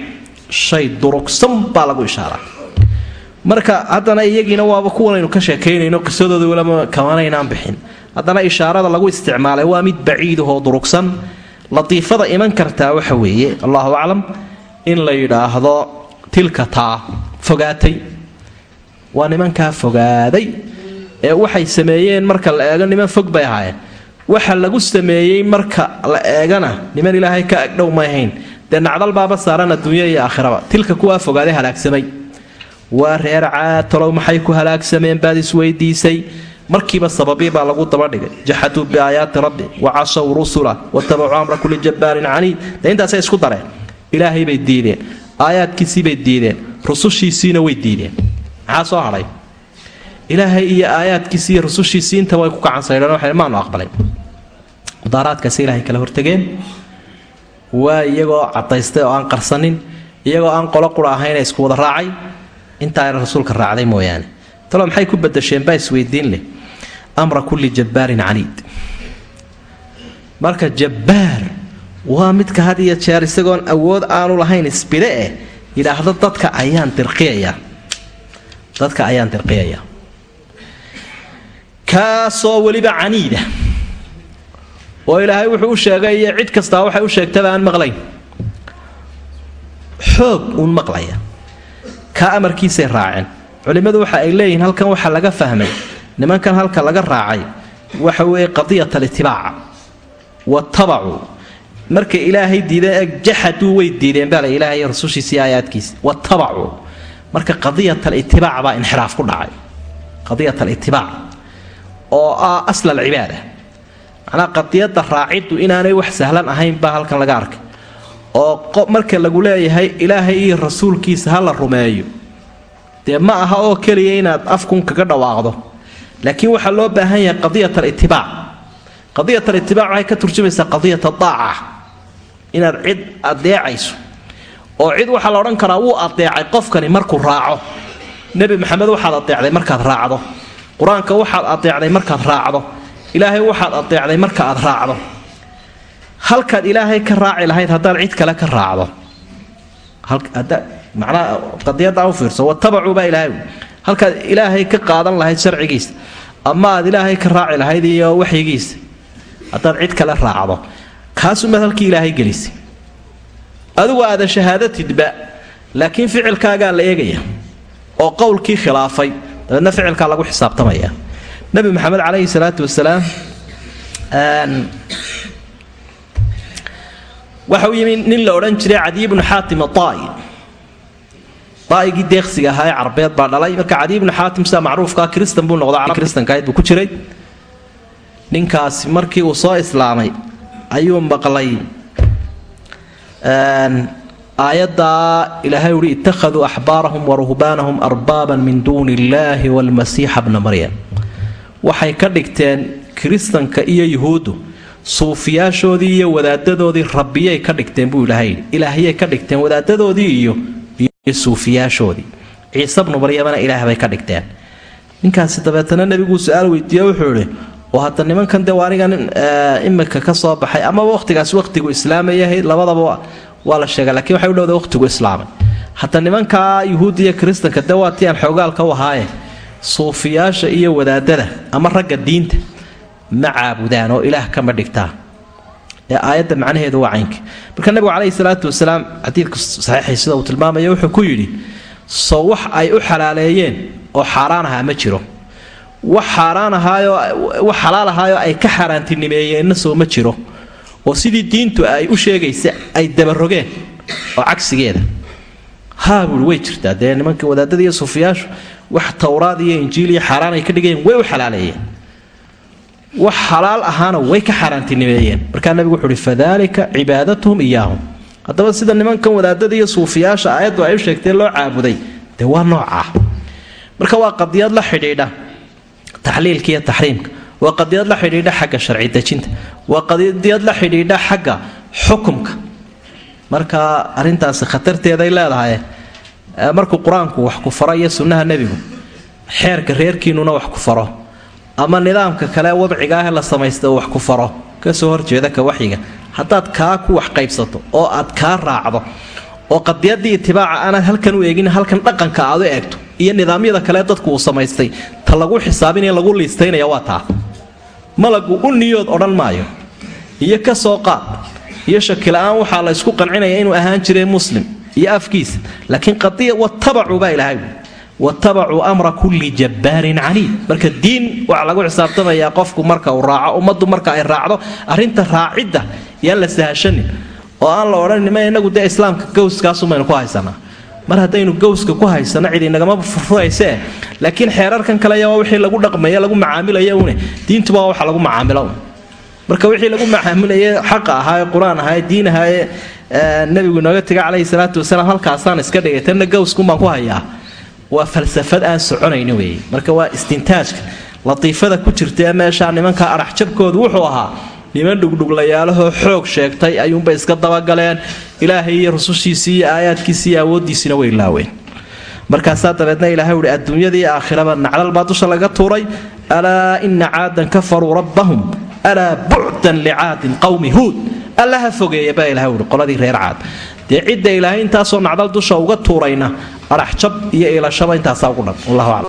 A: Shay durugsan baa lagu ishaaraa marka haddana iyagiina waaba kuwanaynu ka sheekaynayno qisadooda walama kamanaynaan bixin haddana ishaarada lagu isticmaalay waa mid baciidahoo durugsan. Latiifada iman kartaa waxa weeye allahu aclam in la yidhaahdo tilka taa fogaatay. Waa nimankaa fogaaday ee waxay sameeyeen marka la eego niman fog bay ahaayeen. Waxa lagu sameeyey marka la eegana niman ilaahay ka agdhow may ahayn. Dee nacdal baaba saaran adduunya iyo aakhiraba. Tilka kuwaa fogaaday halaagsamay. Waa reer caatalow maxay ku halaagsameen baad isweydiisay markiiba sababii baa lagu dabadhigay jaxaduu biaayaati rabbi wa casaw rusula watabacuu amra kulli jabbaarin caniid. Dee intaasay isku dareen. Ilaahay bay diideen. Aayaadkiisii bay diideen. Rusushiisiina way diideen. Maxaa soo hadhay ilaahay iyo aayaadkiisii iyo rusushiisii intaba way ku kacansaydheen waxay maanu aqbalay mudaaraadkaasi ilahay kala hortageen waa iyagoo cadaystay oo aan qarsanin iyagoo aan qolo qura ahayna isku wada raacay. Intaana rasuulka raacday mooyaane. Talo maxay ku badasheen baa isweydiin leh amra kulli jabbaarin caniid marka jabbaar waa midka had iyo jeer isagoon awood aanu lahayn isbide eh yidhaahdo dadka ayaan dirqiyayaa dadka ayaan dirqiyayaa kaasoo weliba caniida oo ilaahay wuxuu u sheegay iyo cid kastaa waxay u sheegtaba aan maqlayn. xoog uun maqlaya kaa amarkiisay raaceen. culimmadu waxa ay leeyihiin halkan waxaa laga fahmay nimankan halka laga raacay waxa weeye qadiyat alitibaaca watabacuu markay ilaahay diideen jaxaduu way diideen baa la ilaahay rasushiisii aayaadkiisa. Watabacuu marka qadiyat alitibaac baa inxiraaf ku dhacay. Qadiyat alitibaac. Oo ah asla alcibaada. Macnaa qadiyadda raaciddu inaanay wax sahlan ahayn baa halkan laga arkay. Oo marka lagu leeyahay ilaahay iyo rasuulkiisa ha la rumeeyo. Dee ma aha oo keliya inaad afkun kaga dhawaaqdo laakiin waxaa loo baahan yahay qadiyat alitibaac qadiyat alitibaac waxay ka turjumaysaa qadiyat adaaca inaad cid adeecayso oo cid waxaa la odhan karaa wuu adeecay qofkani markuu raaco. Nebi maxamed waxaad adeecday markaad raacdo. Qur'aanka waxaad adeecday markaad raacdo. Ilaahay waxaad adeecday marka aad raacdo. Halkaad ilaahay ka raaci lahayd haddaad cid kale ka raacdo. Manaa qadiyaddaa u fiirso watabacuu baa ilaahay. Halkaad ilaahay ka qaadan lahayd sharcigiisa ama aad ilaahay ka raaci lahayd iyo waxyigiisa. Haddaad cid kale raacdo. Kaasumaad halkii ilaahay gelisay. Adigu aada shahaadatidba laakiin ficilkaagaa la eegaya oo qowlkii khilaafay dabeedna ficilkaa lagu xisaabtamaya. Nabi maxamed caleyhi salaatu wasalaam waxa u yimi nin la odhan jiray cadiy bnu xaatim aai daa'igii deeqsiga ahaa ee carbeed baa dhalay. Marka cadiy bnu xaatim sidaa macruufkaa kristan buu noqda kristankahayd buu ku jiray. Ninkaasi markii uu soo islaamay ayuu maqlay aayaddaa ilaahay uhi ittakhaduu axbaarahum waruhbaanahum arbaaban min duuni illaahi waalmasiixa bna maryam. Waxay ka dhigteen kiristanka iyo yuhuuddu suufiyaashoodii iyo wadaadadoodii rabbiyay ka dhigteen buu ilaahay yidhi. Ilaahyay ka dhigteen wadaadadoodii iyo iyo suufiyaashoodii. Ciise bnu maryamana ilaah bay ka dhigteen. Ninkaasi dabeetana nebiguu su'aal weydiiye wuxuu idhi oo hadda nimankan de waa anigan imika ka soo baxay amaba wakhtigaas wakhtigu islaamayahay labadaba waa la sheega lakiin waxay u dhowda wakhtigu islaamay. Hadda nimankaa yuhuudda iyo kiristanka de waa tii aan xoogaalka u ahaaye suufiyaasha iyo wadaadada ama ragga diinta ma caabudaan oo ilaah kama dhigtaan ee aayadda macnaheedu waa caynka. Marka nabigu caleyhi salaatu wasalaam xadiidka saxiixay sida uu tilmaamaya wuxuu ku yidhi soo wax ay u xalaaleeyeen oo xaaraan ahaa ma jiro. Wax xaaraan ahaayoo wax xalaal ahaayoo ay ka xaaraantinimeeyeenna soo ma jiro. Oo sidii diintu ay u sheegaysa ay dabarogeen oo cagsigeeda. Haa buui way jirtaa. Dee nimanka wadaadada iyo suufiyaashu wax towraad iyo injiil iyo xaaraan ay ka dhigayeen way u xalaaleeyeen wax xalaal ahaana way ka xaaraantinimeeyeen. Markaa nabigu wuxu uhi fadalika cibaadatuhum iyaahum. Haddaba sida nimankan wadaadada iyo suufiyaasha aayaddu ay u sheegtee loo caabuday dee waa noocaa marka waa qadiyad la xidhiidha taxliilka iyo taxriimka. Waa qadiyad la xidhiidha xagga sharci dejinta. Waa qadiyad la xidhiidha xagga xukumka. Marka arintaasi khatarteeday leedahay markuu qur'aanku wax ku faro iyo sunnaha nebigu xeerka reerkiinuna wax ku faro ama nidaamka kale wadciga ah la samaysta wax ku faro. Kasoo horjeeda ka waxyiga. Haddaad kaa ku wax qaybsato oo aad kaa raacdo oo qadiyadii itibaaca aanaad halkan u eegin halkan dhaqanka aad u eegto iyo nidaamyada kale dadku uu samaystay ta lagu xisaabinaya lagu liistaynaya waa taa. Malagu u niyood odhan maayo. Iyo ka soo qaad. Iyo shakila-aan waxaa la ysku qancinaya inuu ahaan jiray muslim iyo afkiisa laakiin qadiya watabacuu baa ilaahay watabacuu amra kulli jabbaarin caniid marka diin waxaa lagu xisaabtamayaa qofku marka uu raaco ummaddu marka ay raacdo arrinta raacidda yaan la sahashanin oo aan la odhanima inagu dee islaamka gowskaasumaynu ku haysanaa. Mar haddaynu gowska ku haysano cid inagama furfuraysee. Laakiin xeerarkan kale waa wixii lagu dhaqmaya lagu macaamilaya une. Diintuba waxa lagu macaamilo marka wixii lagu macaamilaye xaqa ahaaye qur'aan ahaaye diin ahaaye nabigu inooga tegay caleyhi salaatu wasalaam halkaasaan iska dhigay tanna gowskumbaan ku hayaa waa falsafad aan soconayni weeye. Marka waa istintaajka. Latiifada ku jirta ee nimanka araxjabkoodu wuxuu ahaa niman dhugdhuglayaalahoo xoog sheegtay ayuunbay iska dabagaleen. Ilaahay iyo rusushiisii iyo aayaadkiisii iyo awooddiisiina way laaween. Markaasaa dabeedna ilahay uhi adduunyadii aakhiraba nacdal baa dusha laga tuuray. Alaa ina caadan kafaruu rabbahum. Alaa bucdan licaadin qawmi huud. Alla ha fogeeya baa ilahay uhi qoladii reer caad. Dee cidda ilaahay intaasoo nacdal dusha uga tuurayna adhaxjab iyo ilashaba intaasaa ugu dhan